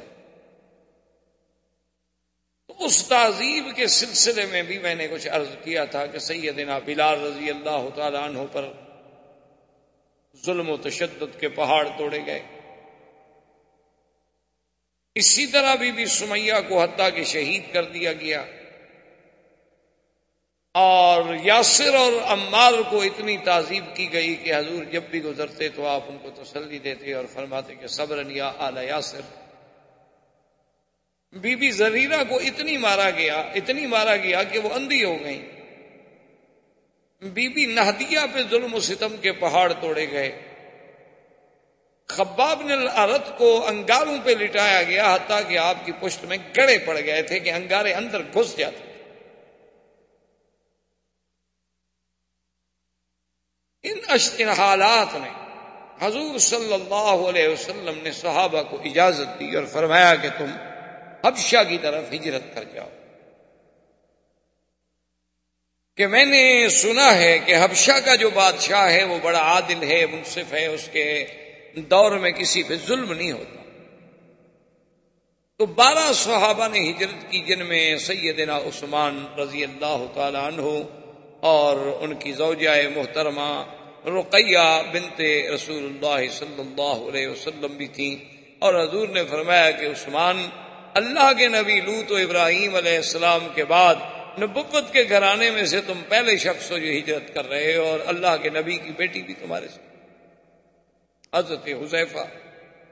تو اس تعزیب کے سلسلے میں بھی میں نے کچھ عرض کیا تھا کہ سیدنا بلال رضی اللہ تعالیٰ عنہ پر ظلم و تشدد کے پہاڑ توڑے گئے۔ اسی طرح بھی بھی سمیہ کو حتیٰ کہ شہید کر دیا گیا۔ اور یاسر اور عمار کو اتنی تعظیم کی گئی کہ حضور جب بھی گزرتے تو آپ ان کو تسلی دیتے اور فرماتے کہ صبر یا اعلی یاسر۔ بی بی زریرہ کو اتنی مارا گیا، اتنی مارا گیا کہ وہ اندھی ہو گئی بی بی نہدیہ پہ ظلم و ستم کے پہاڑ توڑے گئے۔ خباب نے الارت کو انگاروں پہ لٹایا گیا، حتیٰ کہ آپ کی پشت میں گڑے پڑ گئے تھے کہ انگارے اندر گھس جاتے۔ ان حالات میں حضور صلی اللہ علیہ وسلم نے صحابہ کو اجازت دی اور فرمایا کہ تم حبشہ کی طرف ہجرت کر جاؤ۔ کہ میں نے سنا ہے کہ حبشہ کا جو بادشاہ ہے وہ بڑا عادل ہے، منصف ہے، اس کے دور میں کسی پہ ظلم نہیں ہوتا۔ تو بارہ صحابہ نے ہجرت کی، جن میں سیدنا عثمان رضی اللہ تعالی عنہ اور ان کی زوجہ محترمہ رقیہ بنت رسول اللہ صلی اللہ علیہ وسلم بھی تھیں اور حضور نے فرمایا کہ عثمان اللہ کے نبی لوت و ابراہیم علیہ السلام کے بعد نبوت کے گھرانے میں سے تم پہلے شخص ہو جو ہجرت کر رہے ہو اور اللہ کے نبی کی بیٹی بھی تمہارے سے حضرت حذیفہ،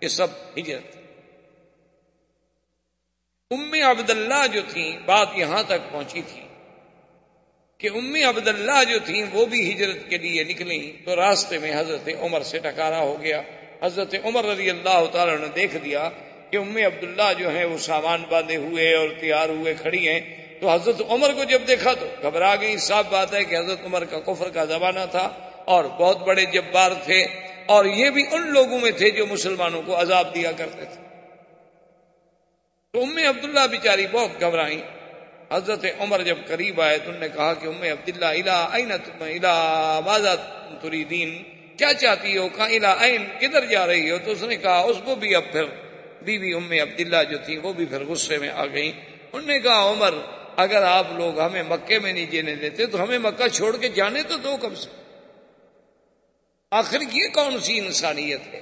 یہ سب ہجرت۔ ام عبداللہ جو تھیں، بات یہاں تک پہنچی تھی۔ کہ ام عبداللہ جو تھیں وہ بھی ہجرت کے لیے نکلی تو راستے میں حضرت عمر سے ٹکارا ہو گیا۔ حضرت عمر رضی اللہ تعالی نے دیکھ دیا کہ ام عبداللہ جو ہیں وہ سامان باندھے ہوئے اور تیار ہوئے کھڑی ہیں۔ تو حضرت عمر کو جب دیکھا تو گھبرا گئی۔ صاف بات ہے کہ حضرت عمر کا کفر کا زمانہ تھا اور بہت بڑے جبار تھے اور یہ بھی ان لوگوں میں تھے جو مسلمانوں کو عذاب دیا کرتے تھے۔ تو ام عبداللہ بیچاری بہت گھبرائی حضرت عمر جب قریب آئے تو انہوں نے کہا کہ ام عبداللہ الا این تم الا بازا تری دین کیا چاہتی ہو؟ کہاں الا این، کدھر جا رہی ہو؟ تو اس نے کہا، اس کو بھی اب پھر بی بی ام عبداللہ جو تھی، وہ بھی پھر غصے میں آ گئی انہوں نے کہا، عمر، اگر آپ لوگ ہمیں مکے میں نہیں جینے دیتے، تو ہمیں مکہ چھوڑ کے جانے تو دو کم سے۔ آخر یہ کون سی انسانیت ہے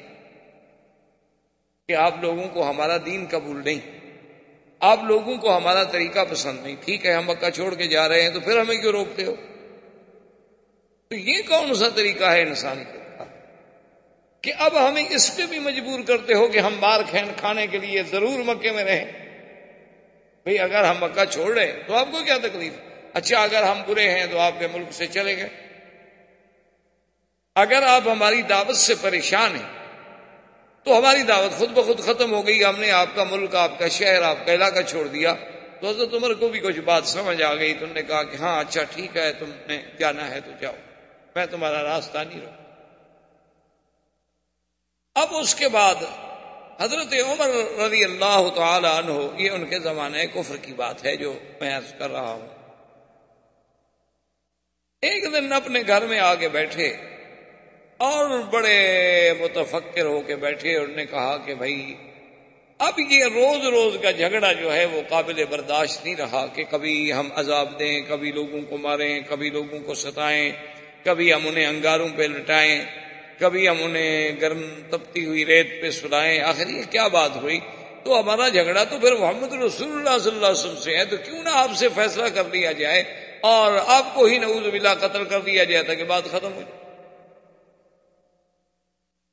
کہ آپ لوگوں کو ہمارا دین قبول نہیں؟ آپ لوگوں کو ہمارا طریقہ پسند نہیں۔ ٹھیک ہے، ہم مکہ چھوڑ کے جا رہے ہیں، تو پھر ہمیں کیوں روکتے ہو؟ تو یہ کون سا طریقہ ہے انسانیت کا کہ اب ہمیں اس پہ بھی مجبور کرتے ہو کہ ہم مار کھین کھانے کے لیے ضرور مکے میں رہیں۔ بھئی، اگر ہم مکہ چھوڑ رہے تو آپ کو کیا تکلیف؟ اچھا اگر ہم برے ہیں تو آپ کے ملک سے چلے گئے۔ اگر آپ ہماری دعوت سے پریشان ہیں تو ہماری دعوت خود بخود ختم ہو گئی، ہم نے آپ کا ملک، آپ کا شہر، آپ کا علاقہ چھوڑ دیا۔ تو حضرت عمر کو بھی کچھ بات سمجھ آ گئی تم نے کہا کہ ہاں اچھا ٹھیک ہے، تم نے جانا ہے تو جاؤ۔ میں تمہارا راستہ نہیں رہوں اب اس کے بعد حضرت عمر رضی اللہ تعالی عنہ، یہ ان کے زمانے کفر کی بات ہے جو میں عرض کر رہا ہوں۔ ایک دن اپنے گھر میں آگے بیٹھے۔ اور بڑے متفکر ہو کے بیٹھے اور نے کہا کہ بھائی، اب یہ روز روز کا جھگڑا جو ہے وہ قابل برداشت نہیں رہا کہ کبھی ہم عذاب دیں، کبھی لوگوں کو ماریں، کبھی لوگوں کو ستائیں، کبھی ہم انہیں انگاروں پہ لٹائیں، کبھی ہم انہیں گرم تپتی ہوئی ریت پہ سلائیں آخر یہ کیا بات ہوئی؟ تو ہمارا جھگڑا تو پھر محمد رسول اللہ صلی اللہ علیہ وسلم سے ہے، تو کیوں نہ آپ سے فیصلہ کر لیا جائے اور آپ کو ہی نعوذ باللہ قتل کر دیا جائے تاکہ بات ختم ہو جائے۔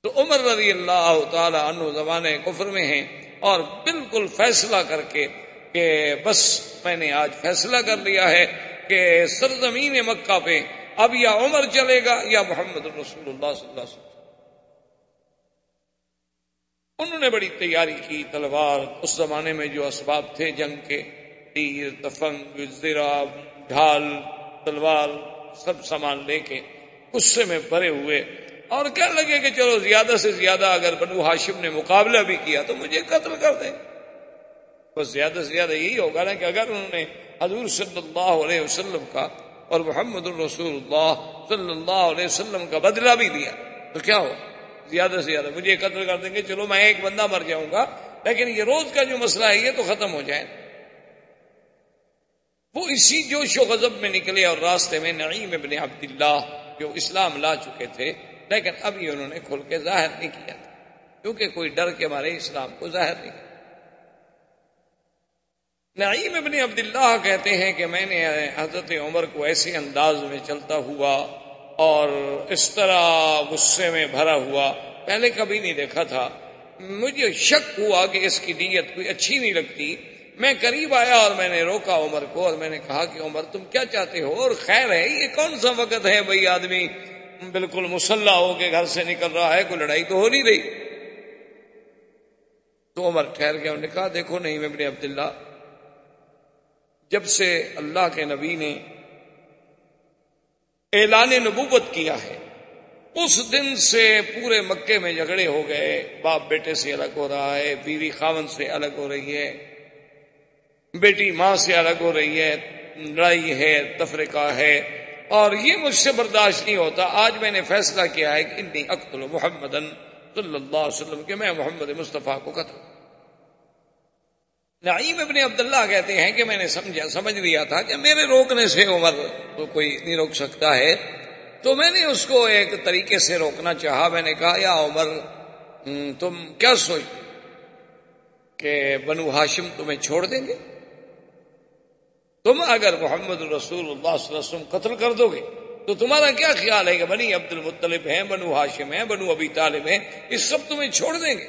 تو عمر رضی اللہ تعالی عنہ زمانے کفر میں ہیں اور بالکل فیصلہ کر کے کہ بس میں نے آج فیصلہ کر لیا ہے کہ سرزمین مکہ پہ اب یا عمر چلے گا یا محمد رسول اللہ صلی اللہ علیہ وسلم۔ انہوں نے بڑی تیاری کی تلوار اس زمانے میں جو اسباب تھے جنگ کے۔ تیر، تفنگ، زرا، ڈھال، تلوار، سب سامان لے کے غصے میں بھرے ہوئے۔ اور کہنے لگے کہ چلو زیادہ سے زیادہ اگر بنو ہاشم نے مقابلہ بھی کیا تو مجھے قتل کر دیں۔ بس زیادہ سے زیادہ یہی ہوگا نا کہ اگر انہوں نے حضور صلی اللہ علیہ وسلم کا اور محمد الرسول اللہ صلی اللہ علیہ وسلم کا بدلہ بھی دیا تو کیا ہو زیادہ سے زیادہ مجھے قتل کر دیں گے، چلو میں ایک بندہ مر جاؤں گا، لیکن یہ روز کا جو مسئلہ ہے یہ تو ختم ہو جائے۔ وہ اسی جوش و غضب میں نکلے اور راستے میں نعیم ابن عبداللہ جو اسلام لا چکے تھے لیکن ابھی انہوں نے کھل کے ظاہر نہیں کیا تھا، کیونکہ کوئی ڈر کے مارے اسلام کو ظاہر نہیں کیا نعیم ابن عبداللہ کہتے ہیں کہ میں نے حضرت عمر کو ایسے انداز میں چلتا ہوا اور اس طرح غصے میں بھرا ہوا پہلے کبھی نہیں دیکھا تھا۔ مجھے شک ہوا کہ اس کی نیت کوئی اچھی نہیں لگتی۔ میں قریب آیا اور میں نے روکا عمر کو اور میں نے کہا کہ عمر تم کیا چاہتے ہو؟ اور خیر ہے، یہ کون سا وقت ہے بھائی آدمی؟ بالکل مسلح ہو کے گھر سے نکل رہا ہے، کوئی لڑائی تو ہو نہیں رہی۔ تو عمر ٹھہر گیا، انہوں نے کہا، دیکھو نہیں، میں اپنے عبداللہ جب سے اللہ کے نبی نے اعلان نبوت کیا ہے، اس دن سے پورے مکے میں جھگڑے ہو گئے۔ باپ بیٹے سے الگ ہو رہا ہے، بیوی خاون سے الگ ہو رہی ہے، بیٹی ماں سے الگ ہو رہی ہے، لڑائی ہے تفریقہ ہے۔ اور یہ مجھ سے برداشت نہیں ہوتا۔ آج میں نے فیصلہ کیا ہے کہ انی اقتل محمد صلی اللہ علیہ وسلم، کہ میں محمد مصطفیٰ کو قتل۔ نعیم ابن عبداللہ کہتے ہیں کہ میں نے سمجھا، سمجھ لیا تھا کہ میرے روکنے سے عمر تو کوئی نہیں روک سکتا ہے۔ تو میں نے اس کو ایک طریقے سے روکنا چاہا۔ میں نے کہا، یا عمر تم کیا سوچ کہ بنو ہاشم تمہیں چھوڑ دیں گے؟ تم اگر محمد رسول اللہ صلی اللہ علیہ وسلم قتل کر دو گے، تو تمہارا کیا خیال ہے کہ بنی عبد المطلب ہیں، بنو ہاشم ہیں، بنو ابی طالب ہیں، اس سب تمہیں چھوڑ دیں گے؟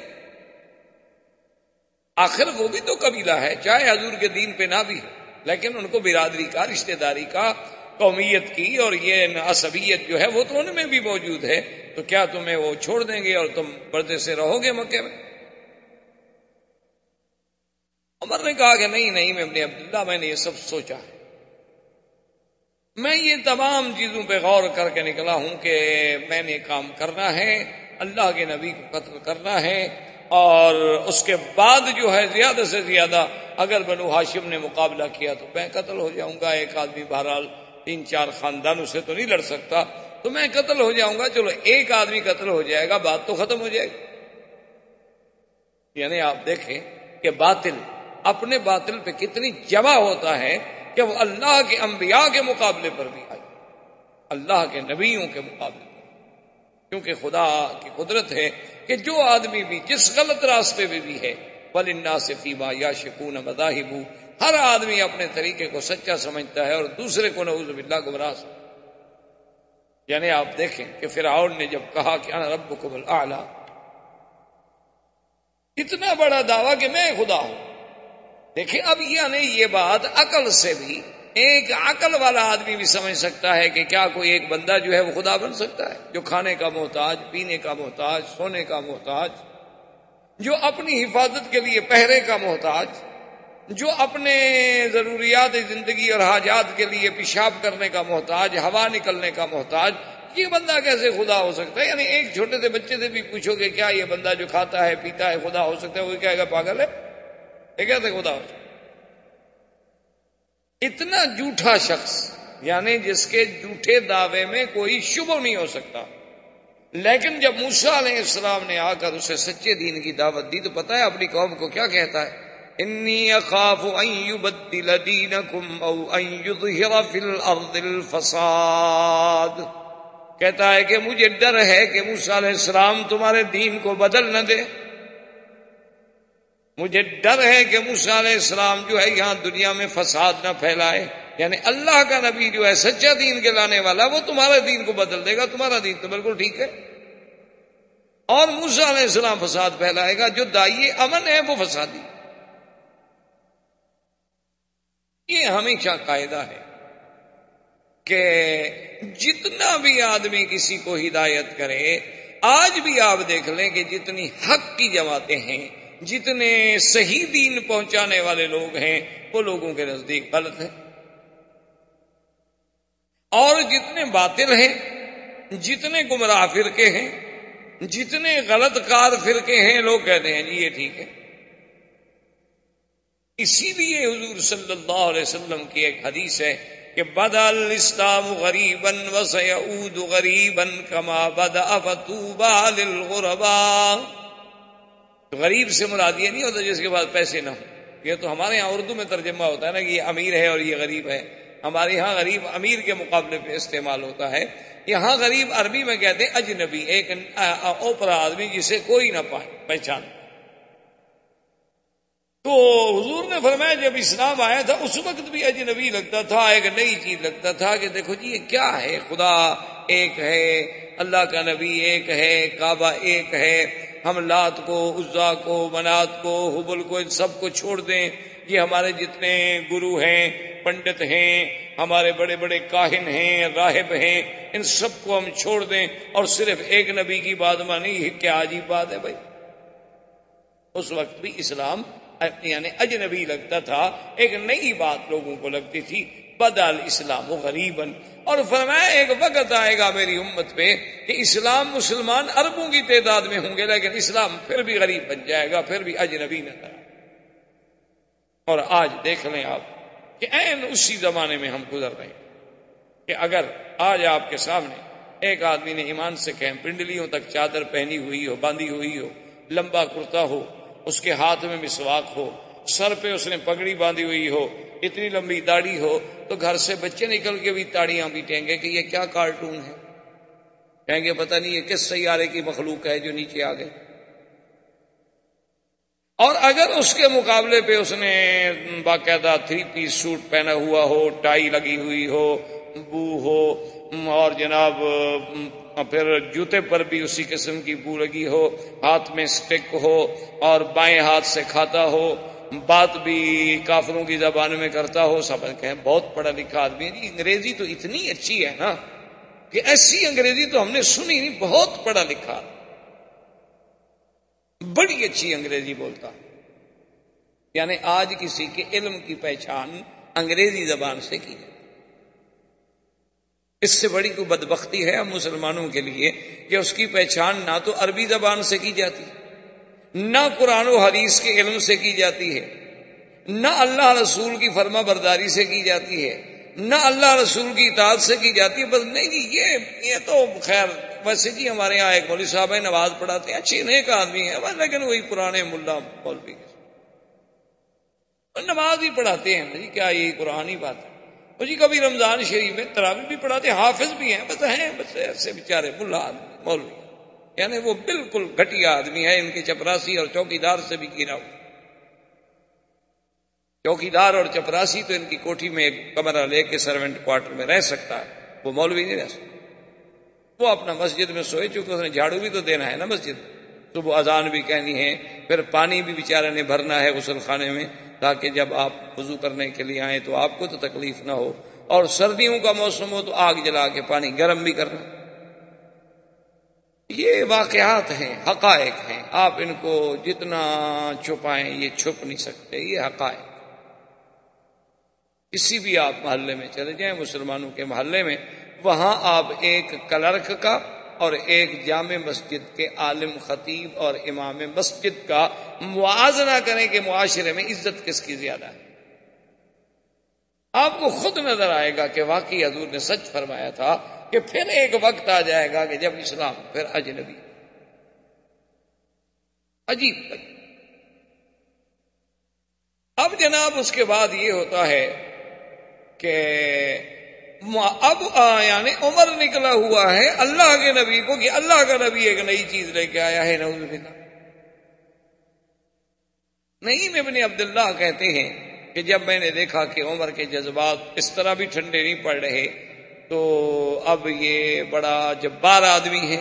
آخر وہ بھی تو قبیلہ ہے، چاہے حضور کے دین پہ نہ بھی لیکن ان کو برادری کا، رشتہ داری کا، قومیت کی اور یہ عصبیت جو ہے، وہ تو ان میں بھی موجود ہے، تو کیا تمہیں وہ چھوڑ دیں گے اور تم پردے سے رہو گے مکے میں؟ عمر نے کہا کہ نہیں نہیں، میں اپنے عبداللہ، میں نے یہ سب سوچا ہے۔ میں یہ تمام چیزوں پہ غور کر کے نکلا ہوں کہ میں نے کام کرنا ہے، اللہ کے نبی کو قتل کرنا ہے اور اس کے بعد جو ہے زیادہ سے زیادہ اگر بنو ہاشم نے مقابلہ کیا تو میں قتل ہو جاؤں گا۔ ایک آدمی بہرحال تین چار خاندانوں سے تو نہیں لڑ سکتا، تو میں قتل ہو جاؤں گا۔ چلو، ایک آدمی قتل ہو جائے گا، بات تو ختم ہو جائے گی۔ یعنی آپ دیکھیں کہ باطل اپنے باطل پہ کتنی جمع ہوتا ہے کہ وہ اللہ کے انبیاء کے مقابلے پر بھی آئے۔ اللہ کے نبیوں کے مقابلے پر۔ کیونکہ خدا کی قدرت ہے کہ جو آدمی بھی جس غلط راستے میں بھی ہے بلنا سے فیما یا شکون مذاہب ہر آدمی اپنے طریقے کو سچا سمجھتا ہے اور دوسرے کو نعوذ باللہ گمراہ یعنی آپ دیکھیں کہ فرعون نے جب کہا کہ انا رب کو اتنا بڑا دعویٰ کہ میں خدا ہوں۔ دیکھیں، اب یعنی یہ بات عقل سے بھی ایک عقل والا آدمی بھی سمجھ سکتا ہے کہ کیا کوئی ایک بندہ جو ہے وہ خدا بن سکتا ہے، جو کھانے کا محتاج، پینے کا محتاج، سونے کا محتاج، جو اپنی حفاظت کے لیے پہرے کا محتاج، جو اپنے ضروریات زندگی اور حاجات کے لیے پیشاب کرنے کا محتاج، ہوا نکلنے کا محتاج، یہ بندہ کیسے خدا ہو سکتا ہے؟ یعنی ایک چھوٹے سے بچے سے بھی پوچھو گے کیا یہ بندہ جو کھاتا ہے، پیتا ہے، خدا ہو سکتا ہے، وہ کہے گا پاگل ہے؟ یہ خدا، اتنا جھوٹا شخص یعنی جس کے جھوٹے دعوے میں کوئی شبہ نہیں ہو سکتا، لیکن جب موسا علیہ السلام نے آ کر اسے سچے دین کی دعوت دی، تو پتا ہے اپنی قوم کو کیا کہتا ہے؟ انی اخاف ان يبدل دینکم او ان يظہر فی الارض الفساد کہتا ہے کہ مجھے ڈر ہے کہ موسیٰ علیہ السلام تمہارے دین کو بدل نہ دے۔ مجھے ڈر ہے کہ موسیٰ علیہ السلام جو ہے یہاں دنیا میں فساد نہ پھیلائے۔ یعنی اللہ کا نبی جو ہے سچا دین کے لانے والا، وہ تمہارے دین کو بدل دے گا، تمہارا دین تو بالکل ٹھیک ہے۔ اور موسا علیہ السلام فساد پھیلائے گا، جو دائیں امن ہے، وہ فسادی۔ یہ ہمیشہ قاعدہ ہے کہ جتنا بھی آدمی کسی کو ہدایت کرے، آج بھی آپ دیکھ لیں کہ جتنی حق کی جماعتیں ہیں جتنے صحیح دین پہنچانے والے لوگ ہیں، وہ لوگوں کے نزدیک غلط ہیں۔ اور جتنے باطل ہیں، جتنے گمراہ فرقے ہیں، جتنے غلط کار فرقے ہیں، لوگ کہتے ہیں جی یہ ٹھیک ہے۔ اسی لیے حضور صلی اللہ علیہ وسلم کی ایک حدیث ہے کہ بدل اسلام غریبن وسعود غریبن کما بد فتوبا للغربا غریب سے مراد یہ نہیں ہوتا جس کے پاس پیسے نہ ہو یہ تو ہمارے یہاں اردو میں ترجمہ ہوتا ہے نا کہ یہ امیر ہے اور یہ غریب ہے۔ ہمارے یہاں غریب امیر کے مقابلے پہ استعمال ہوتا ہے۔ یہاں غریب عربی میں کہتے ہیں اجنبی، ایک اوپرا آدمی جسے کوئی نہ پائے پہچان۔ تو حضور نے فرمایا جب اسلام آیا تھا، اس وقت بھی اجنبی لگتا تھا، ایک نئی چیز لگتا تھا کہ دیکھو جی یہ کیا ہے؟ خدا ایک ہے، اللہ کا نبی ایک ہے، کعبہ ایک ہے۔ ہم لات کو، عزا کو، منات کو، حبل کو، ان سب کو چھوڑ دیں۔ یہ ہمارے جتنے گرو ہیں، پنڈت ہیں، ہمارے بڑے بڑے کاہن ہیں، راہب ہیں، ان سب کو ہم چھوڑ دیں۔ اور صرف ایک نبی کی بات مانی کیا عجیب بات ہے بھائی؟ اس وقت بھی اسلام یعنی اجنبی لگتا تھا، ایک نئی بات لوگوں کو لگتی تھی۔ بدل اسلام و غریباً۔ اور فرمایا، ایک وقت آئے گا میری امت پہ کہ اسلام مسلمان اربوں کی تعداد میں ہوں گے، لیکن اسلام پھر بھی غریب بن جائے گا، پھر بھی اجنبی نظر اور آج دیکھ لیں آپ کہ این اسی زمانے میں ہم گزر رہے ہیں کہ اگر آج آپ کے سامنے ایک آدمی نے ایمان سے کہیں پنڈلیوں تک چادر پہنی ہوئی ہو، باندھی ہوئی ہو، لمبا کرتا ہو، اس کے ہاتھ میں مسواک ہو سر پہ اس نے پگڑی باندھی ہوئی ہو، اتنی لمبی داڑھی ہو، تو گھر سے بچے نکل کے بھی تاڑیاں پیٹیں گے کہ یہ کیا کارٹون ہے؟ کہیں گے پتہ نہیں یہ کس سیارے کی مخلوق ہے جو نیچے آ گئے اور اگر اس کے مقابلے پہ اس نے باقاعدہ تھری پیس سوٹ پہنا ہوا ہو، ٹائی لگی ہوئی ہو، بو ہو، اور جناب، پھر جوتے پر بھی اسی قسم کی بو لگی ہو، ہاتھ میں اسٹک ہو، اور بائیں ہاتھ سے کھاتا ہو بات بھی کافروں کی زبان میں کرتا ہو، سب کہیں بہت پڑھا لکھا آدمی ہے۔ جی انگریزی تو اتنی اچھی ہے نا کہ ایسی انگریزی تو ہم نے سنی نہیں، بہت پڑھا لکھا۔ بڑی اچھی انگریزی بولتا۔ یعنی آج کسی کے علم کی پہچان انگریزی زبان سے کی۔ اس سے بڑی کوئی بدبختی ہے ہم مسلمانوں کے لیے کہ اس کی پہچان نہ تو عربی زبان سے کی جاتی۔ نہ قرآن و حدیث کے علم سے کی جاتی ہے، نہ اللہ رسول کی فرما برداری سے کی جاتی ہے، نہ اللہ رسول کی اطاعت سے کی جاتی ہے۔ بس نہیں جی یہ یہ تو خیر، ویسے جی ہمارے یہاں ایک مولوی صاحب ہے نماز پڑھاتے ہیں اچھی نیک آدمی ہے لیکن وہی پرانے ملا مولوی۔ نماز بھی پڑھاتے ہیں جی کیا یہ قرآن ہی بات ہے؟ جی کبھی رمضان شریف میں تراوی بھی پڑھاتے ہیں، حافظ بھی ہیں، بس ہیں، بس ایسے بیچارے ملا آدمی مولوی۔ یعنی وہ بالکل گھٹیا آدمی ہے، ان کی چپراسی اور چوکی دار سے بھی گرا ہو۔ چوکی دار اور چپراسی تو ان کی کوٹھی میں ایک کمرہ لے کے سروینٹ کوارٹر میں رہ سکتا ہے، وہ مولوی نہیں رہ سکتا۔ وہ اپنا مسجد میں سوئے، چونکہ اس نے جھاڑو بھی تو دینا ہے نا مسجد۔ تو وہ اذان بھی کہنی ہے، پھر پانی بھی بیچارے نے بھرنا ہے غسل خانے میں، تاکہ جب آپ وضو کرنے کے لیے آئیں تو آپ کو تو تکلیف نہ ہو۔ اور سردیوں کا موسم ہو تو آگ جلا کے پانی گرم بھی کرنا۔ یہ واقعات ہیں، حقائق ہیں۔ آپ ان کو جتنا چھپائیں یہ چھپ نہیں سکتے، یہ حقائق۔ کسی بھی آپ محلے میں چلے جائیں، مسلمانوں کے محلے میں، وہاں آپ ایک کلرک کا اور ایک جامع مسجد کے عالم خطیب اور امام مسجد کا موازنہ کریں کہ معاشرے میں عزت کس کی زیادہ ہے۔ آپ کو خود نظر آئے گا کہ واقعی حضور نے سچ فرمایا تھا کہ پھر ایک وقت آ جائے گا کہ جب اسلام پھر اجنبی۔ عجیب اب جناب اس کے بعد یہ ہوتا ہے کہ اب یعنی عمر نکلا ہوا ہے اللہ کے نبی کو کہ اللہ کا نبی ایک نئی چیز لے کے آیا ہے، نعوذ باللہ۔ نہیں ابن عبداللہ کہتے ہیں کہ جب میں نے دیکھا کہ عمر کے جذبات اس طرح بھی ٹھنڈے نہیں پڑ رہے تو اب یہ بڑا جبار آدمی ہے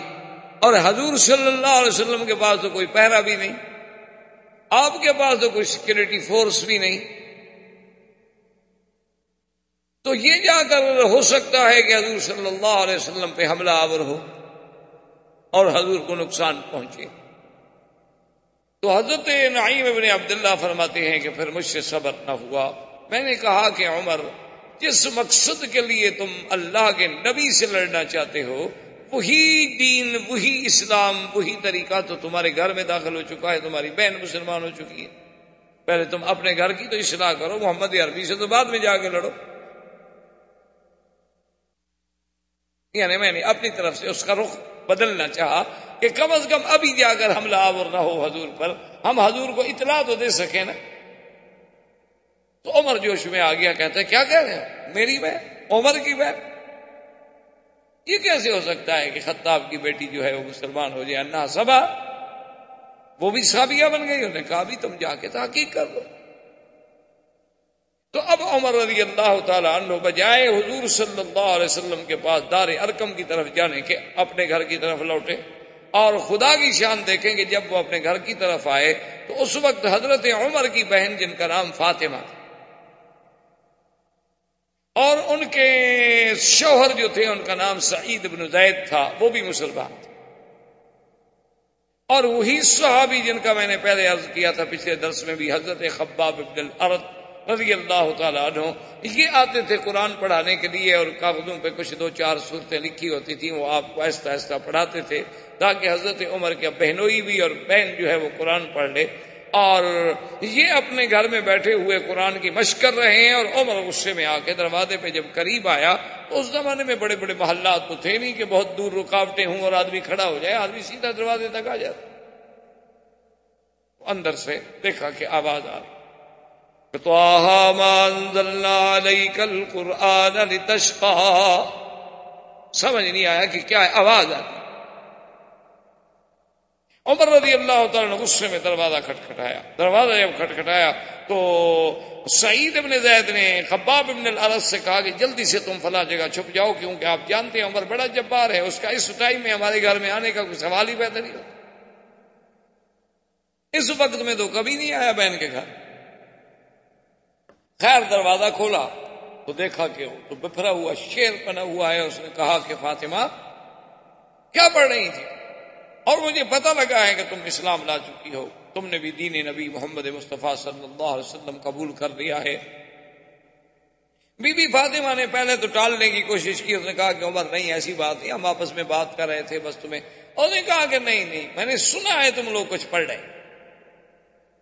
اور حضور صلی اللہ علیہ وسلم کے پاس تو کوئی پہرا بھی نہیں، آپ کے پاس تو کوئی سیکورٹی فورس بھی نہیں۔ تو یہ جا کر ہو سکتا ہے کہ حضور صلی اللہ علیہ وسلم پہ حملہ آور ہو اور حضور کو نقصان پہنچے۔ تو حضرت نعیم ابن عبداللہ فرماتے ہیں کہ پھر مجھ سے صبر نہ ہوا۔ میں نے کہا کہ عمر جس مقصد کے لیے تم اللہ کے نبی سے لڑنا چاہتے ہو، وہی دین، وہی اسلام، وہی طریقہ تو تمہارے گھر میں داخل ہو چکا ہے، تمہاری بہن مسلمان ہو چکی ہے۔ پہلے تم اپنے گھر کی تو اصلاح کرو، محمد عربی سے تو بعد میں جا کے لڑو۔ یعنی میں نے اپنی طرف سے اس کا رخ بدلنا چاہا کہ کم از کم ابھی جا کر حملہ آور نہ ہو حضور پر، ہم حضور کو اطلاع تو دے سکیں نا۔ تو عمر جوش میں آ گیا، کہتا ہے، کیا کہہ رہے ہیں؟ میری بہن عمر کی بہن یہ کیسے ہو سکتا ہے کہ خطاب کی بیٹی جو ہے وہ مسلمان ہو جائے؟ اللہ سبا، وہ بھی صابیہ بن گئی، انہوں نے کہا بھی تم جا کے تحقیق کر لو. تو اب عمر رضی اللہ تعالیٰ عنہ بجائے حضور صلی اللہ علیہ وسلم کے پاس دار ارکم کی طرف جانے کے اپنے گھر کی طرف لوٹے اور خدا کی شان دیکھیں گے جب وہ اپنے گھر کی طرف آئے تو اس وقت حضرت عمر کی بہن جن کا نام فاطمہ تھا اور ان کے شوہر جو تھے، ان کا نام سعید بن زید تھا، وہ بھی مسلمان تھے۔ اور وہی صحابی جن کا میں نے پہلے عرض کیا تھا پچھلے درس میں بھی، حضرت خباب ابن الارض رضی اللہ تعالیٰ عنہ، یہ آتے تھے قرآن پڑھانے کے لیے اور کاغذوں پہ کچھ دو چار صورتیں لکھی ہوتی تھیں، وہ آپ کو آہستہ آہستہ پڑھاتے تھے تاکہ حضرت عمر کے بہنوئی بھی اور بہن جو ہے وہ قرآن پڑھ لے۔ اور یہ اپنے گھر میں بیٹھے ہوئے قرآن کی مشق کر رہے ہیں اور عمر غصے میں آ کے دروازے پہ جب قریب آیا تو اس زمانے میں بڑے بڑے محلات تو تھے نہیں کہ بہت دور رکاوٹیں ہوں اور آدمی کھڑا ہو جائے، آدمی سیدھا دروازے تک آ جاتا۔ اندر سے دیکھا کہ آواز آ رہی۔ کل قرآن سمجھ نہیں آیا کہ کیا ہے، آواز آتی عمر رضی اللہ تعالی نے غصے میں دروازہ کھٹکھٹایا۔ دروازہ جب کھٹکھٹایا تو سعید ابن زید نے خباب ابن العرض سے کہا کہ جلدی سے تم فلاں جگہ چھپ جاؤ کیونکہ آپ جانتے ہیں عمر بڑا جبار ہے، اس کا اس ٹائم میں ہمارے گھر میں آنے کا کوئی سوال ہی پیدا نہیں ہوتا۔ اس وقت میں تو کبھی نہیں آیا بہن کے گھر۔ خیر، دروازہ کھولا تو دیکھا کہ تو بفرا ہوا، شیر بنا ہوا ہے، اس نے کہا کہ فاطمہ، کیا پڑھ رہی تھی؟ اور مجھے پتہ لگا ہے کہ تم اسلام لا چکی ہو۔ تم نے بھی دین نبی محمد مصطفیٰ صلی اللہ علیہ وسلم قبول کر دیا ہے۔ بی بی فاطمہ نے پہلے تو ٹالنے کی کوشش کی، اس نے کہا کہ عمر، نہیں، ایسی بات نہیں، ہم آپس میں بات کر رہے تھے بس تمہیں۔ اور نے کہا کہ نہیں نہیں، میں نے سنا ہے تم لوگ کچھ پڑھ رہے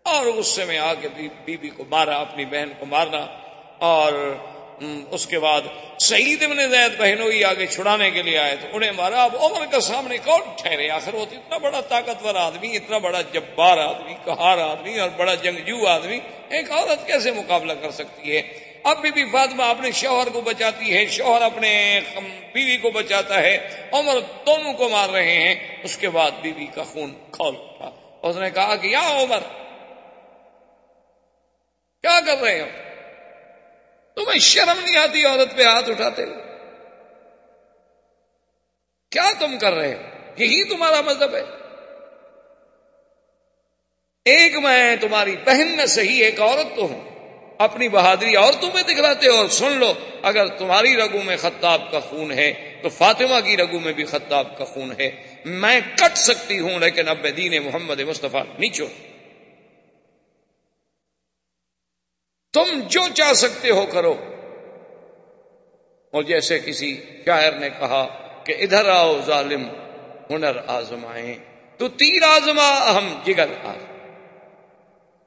اور غصے میں آ کے بی بی کو مارا، اپنی بہن کو مارنا اور اس کے بعد سعید ابن زید بہنوں ہی آگے چھڑانے کے لیے آئے تو انہیں مارا۔ اب عمر کا سامنے کون ٹھہرے؟ آخر وہ تو اتنا بڑا طاقتور آدمی، اتنا بڑا جبار آدمی کہار آدمی اور بڑا جنگجو آدمی۔ ایک عورت کیسے مقابلہ کر سکتی ہے؟ اب بی بی فاطمہ اپنے شوہر کو بچاتی ہے، شوہر اپنے بیوی کو بچاتا ہے۔ عمر دونوں کو مار رہے ہیں۔ اس کے بعد بیوی کا خون کھول اٹھا۔ اس نے کہا کہ یا عمر، کیا کر رہے ہو؟ تمہیں شرم نہیں آتی عورت پہ ہاتھ اٹھاتے ہو کیا تم کر رہے ہو؟ یہی تمہارا مذہب ہے؟ ایک میں تمہاری بہن میں صحیح ایک عورت تو ہوں۔ اپنی بہادری اور تمہیں دکھلاتے ہو اور سن لو، اگر تمہاری رگو میں خطاب کا خون ہے، تو فاطمہ کی رگو میں بھی خطاب کا خون ہے۔ میں کٹ سکتی ہوں، لیکن اب دین محمد مصطفیٰ نیچو تم جو چاہ سکتے ہو کرو۔ اور جیسے کسی شاعر نے کہا کہ ادھر آؤ ظالم، ہنر آزمائیں۔ تو تیر آزما ہم جگر آز۔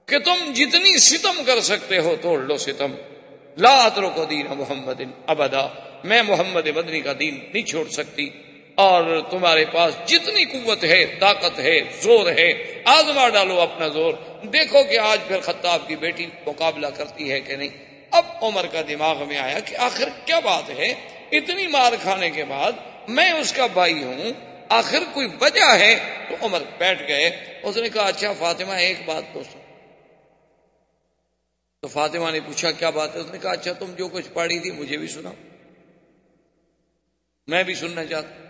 کہ تم جتنی ستم کر سکتے ہو توڑ لو ستم۔ لا اترو کو دین محمد ابدا۔ میں محمد مدنی کا دین نہیں چھوڑ سکتی۔ اور تمہارے پاس جتنی قوت ہے، طاقت ہے، زور ہے، آزما ڈالو اپنا زور۔ دیکھو کہ آج پھر خطاب کی بیٹی مقابلہ کرتی ہے کہ نہیں۔ اب عمر کا دماغ میں آیا کہ آخر کیا بات ہے۔ اتنی مار کھانے کے بعد میں اس کا بھائی ہوں، آخر کوئی وجہ ہے؟ تو عمر بیٹھ گئے۔ اس نے کہا اچھا فاطمہ، ایک بات تو سن۔ تو فاطمہ نے پوچھا، کیا بات ہے؟ اس نے کہا اچھا تم جو کچھ پڑھی تھی مجھے بھی سنا میں بھی سننا چاہتا ہوں۔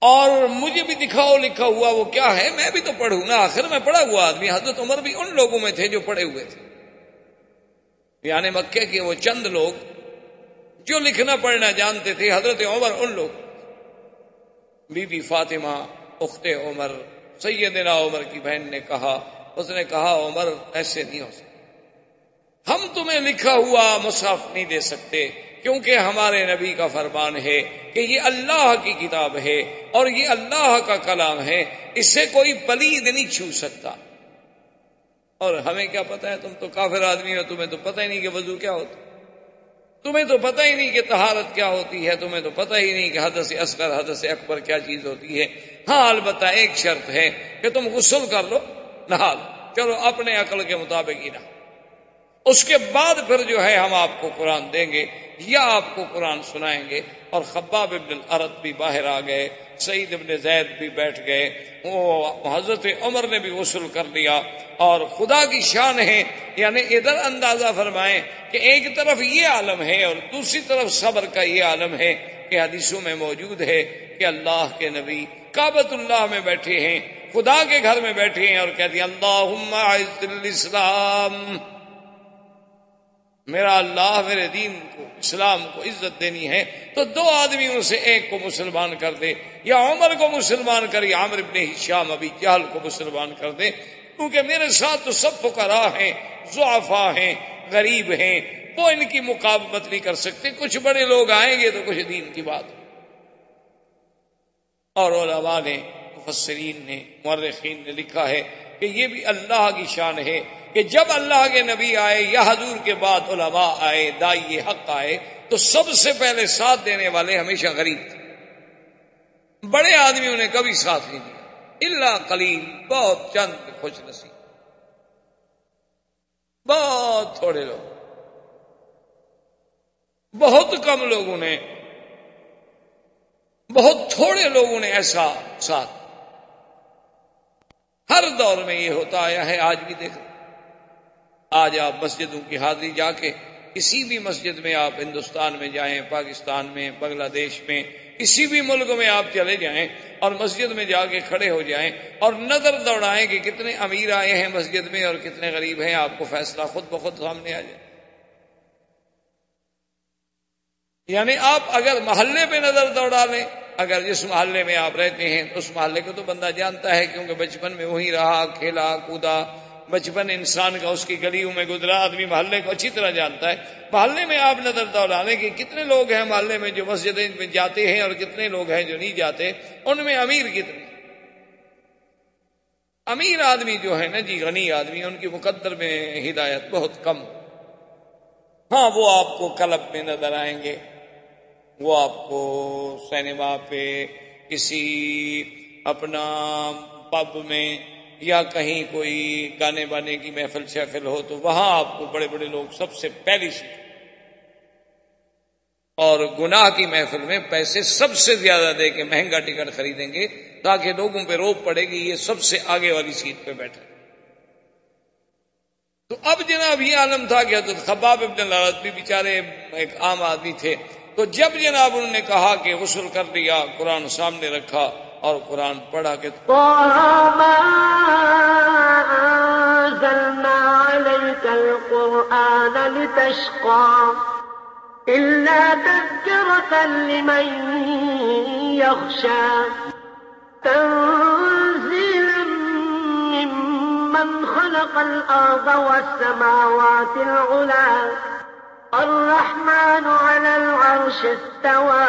اور مجھے بھی دکھاؤ لکھا ہوا وہ کیا ہے؟ میں بھی تو پڑھوں نا آخر میں پڑھا ہوا آدمی، حضرت عمر بھی ان لوگوں میں تھے جو پڑھے ہوئے تھے۔ یعنی مکے کے وہ چند لوگ جو لکھنا پڑھنا جانتے تھے، حضرت عمر ان لوگ۔ بی بی فاطمہ، اخت عمر، سیدنا عمر کی بہن نے کہا، اس نے کہا، عمر ایسے نہیں ہو سکتے ہم تمہیں لکھا ہوا مصحف نہیں دے سکتے۔ کیونکہ ہمارے نبی کا فرمان ہے کہ یہ اللہ کی کتاب ہے اور یہ اللہ کا کلام ہے، اس سے کوئی پلید نہیں چھو سکتا۔ اور ہمیں کیا پتا ہے، تم تو کافر آدمی ہو، تمہیں تو پتہ ہی نہیں کہ وضو کیا ہوتا۔ تمہیں تو پتہ ہی نہیں کہ تہارت کیا ہوتی ہے، تمہیں تو پتہ ہی نہیں کہ حد سے اصغر حد سے اکبر کیا چیز ہوتی ہے۔ ہاں البتہ ایک شرط ہے کہ تم غسل کر لو نہا لو چلو، اپنے عقل کے مطابق ہی نہ۔ اس کے بعد پھر جو ہے، ہم آپ کو قرآن دیں گے۔ یا آپ کو قرآن سنائیں گے اور خباب ابن العرت بھی باہر آ گئے، سعید ابن زید بھی بیٹھ گئے، وہ حضرت عمر نے بھی غسل کر لیا اور خدا کی شان ہے یعنی ادھر اندازہ فرمائیں کہ ایک طرف یہ عالم ہے اور دوسری طرف صبر کا یہ عالم ہے کہ حدیثوں میں موجود ہے کہ اللہ کے نبی کابت اللہ میں بیٹھے ہیں، خدا کے گھر میں بیٹھے ہیں اور کہتے ہیں اللہ اسلام میرا اللہ میرے دین کو اسلام کو عزت دینی ہے تو دو آدمیوں سے ایک کو مسلمان کر دے، یا عمر کو مسلمان کر، یا عمر ابن شام ابھی جہل کو مسلمان کر دے۔ کیونکہ میرے ساتھ تو سب فکرا ہیں زعفا ہیں، غریب ہیں وہ ان کی مقابلت نہیں کر سکتے۔ کچھ بڑے لوگ آئیں گے تو کچھ دین کی بات۔ اور علماء نے، مفسرین نے مرخین نے لکھا ہے کہ یہ بھی اللہ کی شان ہے۔ کہ جب اللہ کے نبی آئے یا حضور کے بعد علماء آئے، دائی حق آئے، تو سب سے پہلے ساتھ دینے والے ہمیشہ غریب تھے۔ بڑے آدمیوں نے کبھی ساتھ نہیں دیا۔ اللہ کلیم بہت چند خوش نصیب۔ بہت تھوڑے لوگ۔ بہت کم لوگوں نے، بہت تھوڑے لوگوں نے ایسا ساتھ۔ ہر دور میں یہ ہوتا آیا ہے، آج بھی دیکھ آج آپ مسجدوں کی حاضری جا کے کسی بھی مسجد میں آپ ہندوستان میں جائیں، پاکستان میں، بنگلہ دیش میں کسی بھی ملک میں آپ چلے جائیں اور مسجد میں جا کے کھڑے ہو جائیں اور نظر دوڑائیں کہ کتنے امیر آئے ہیں مسجد میں اور کتنے غریب ہیں، آپ کو فیصلہ خود بخود سامنے آ جائے۔ یعنی آپ اگر محلے پہ نظر دوڑا لیں، اگر جس محلے میں آپ رہتے ہیں، اس محلے کو تو بندہ جانتا ہے کیونکہ بچپن میں وہی رہا، کھیلا کودا بچپن انسان کا اس کی گلیوں میں گزرا، آدمی محلے کو اچھی طرح جانتا ہے۔ محلے میں آپ نظر دوڑانے کہ کتنے لوگ ہیں محلے میں جو مسجدیں میں جاتے ہیں اور کتنے لوگ ہیں جو نہیں جاتے؟ ان میں امیر کتنے؟ امیر آدمی جو ہے نا جی غنی آدمی، ان کی مقدر میں ہدایت بہت کم۔ ہاں وہ آپ کو کلب میں نظر آئیں گے۔ وہ آپ کو سینما پہ کسی اپنا پب میں یا کہیں کوئی گانے بانے کی محفل شہفل ہو تو وہاں آپ کو بڑے بڑے لوگ سب سے پہلی سی اور گناہ کی محفل میں پیسے سب سے زیادہ دے کے مہنگا ٹکٹ خریدیں گے تاکہ لوگوں پہ روپ پڑے گی، یہ سب سے آگے والی سیٹ پہ بیٹھے۔ تو اب جناب یہ عالم تھا کہ حضرت خباب ابن العرت بھی بیچارے ایک عام آدمی تھے۔ تو جب جناب انہوں نے کہا کہ غسل کر دیا قرآن سامنے رکھا اور قرآن پڑھا کہ إلا تذكرة لمن يخشى تنزيلا ممن خلق الأرض والسماوات العلا الرحمن على العرش استوى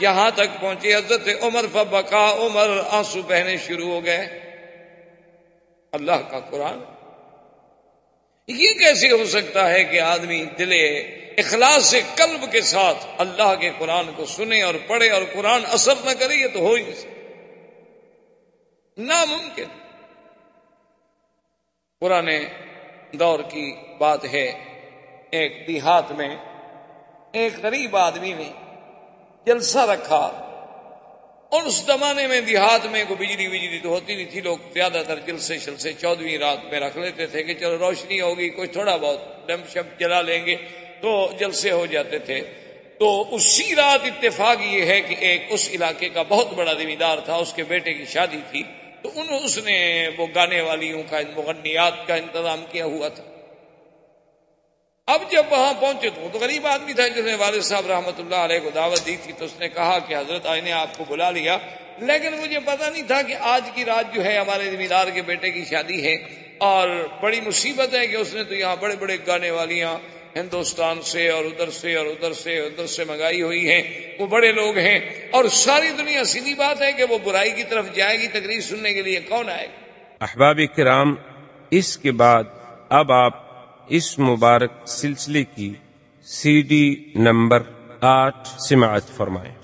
یہاں تک پہنچی حضرت عمر، فبکا عمر، آنسو بہنے شروع ہو گئے۔ اللہ کا قرآن۔ یہ کیسے ہو سکتا ہے کہ آدمی دلے اخلاص سے قلب کے ساتھ اللہ کے قرآن کو سنے اور پڑھے اور قرآن اثر نہ کرے؟ یہ تو ہو ہی ناممکن۔ پرانے دور کی بات ہے۔ ایک دیہات میں ایک غریب آدمی نے جلسہ رکھا۔ اور اس زمانے میں دیہات میں کوئی بجلی بجلی تو ہوتی نہیں تھی۔ لوگ زیادہ تر جلسے شلسے چودہویں رات میں رکھ لیتے تھے کہ چلو روشنی ہوگی، کوئی تھوڑا بہت ڈم شپ جلا لیں گے تو جلسے ہو جاتے تھے۔ تو اسی رات اتفاق یہ ہے کہ ایک اس علاقے کا بہت بڑا زمیندار تھا، اس کے بیٹے کی شادی تھی۔ تو ان اس نے وہ گانے والیوں کا مغنیات کا انتظام کیا ہوا تھا۔ اب جب وہاں پہنچے تو وہ تو غریب آدمی تھا جس نے والد صاحب رحمۃ اللہ علیہ کو دعوت دی تھی تو اس نے کہا کہ حضرت آئی نے آپ کو بلا لیا۔ لیکن مجھے پتا نہیں تھا کہ آج کی رات جو ہے ہمارے زمیندار کے بیٹے کی شادی ہے اور بڑی مصیبت ہے کہ اس نے تو یہاں بڑے بڑے گانے والیاں ہندوستان سے اور ادھر سے اور ادھر سے ادھر سے منگائی ہوئی ہیں، وہ بڑے لوگ ہیں۔ اور ساری دنیا سیدھی بات ہے کہ وہ برائی کی طرف جائے گی تقریر سننے کے لیے، کون آئے گا؟ احباب کرام، اس کے بعد اب آپ اس مبارک سلسلے کی سی ڈی نمبر آٹھ سماعت فرمائیں۔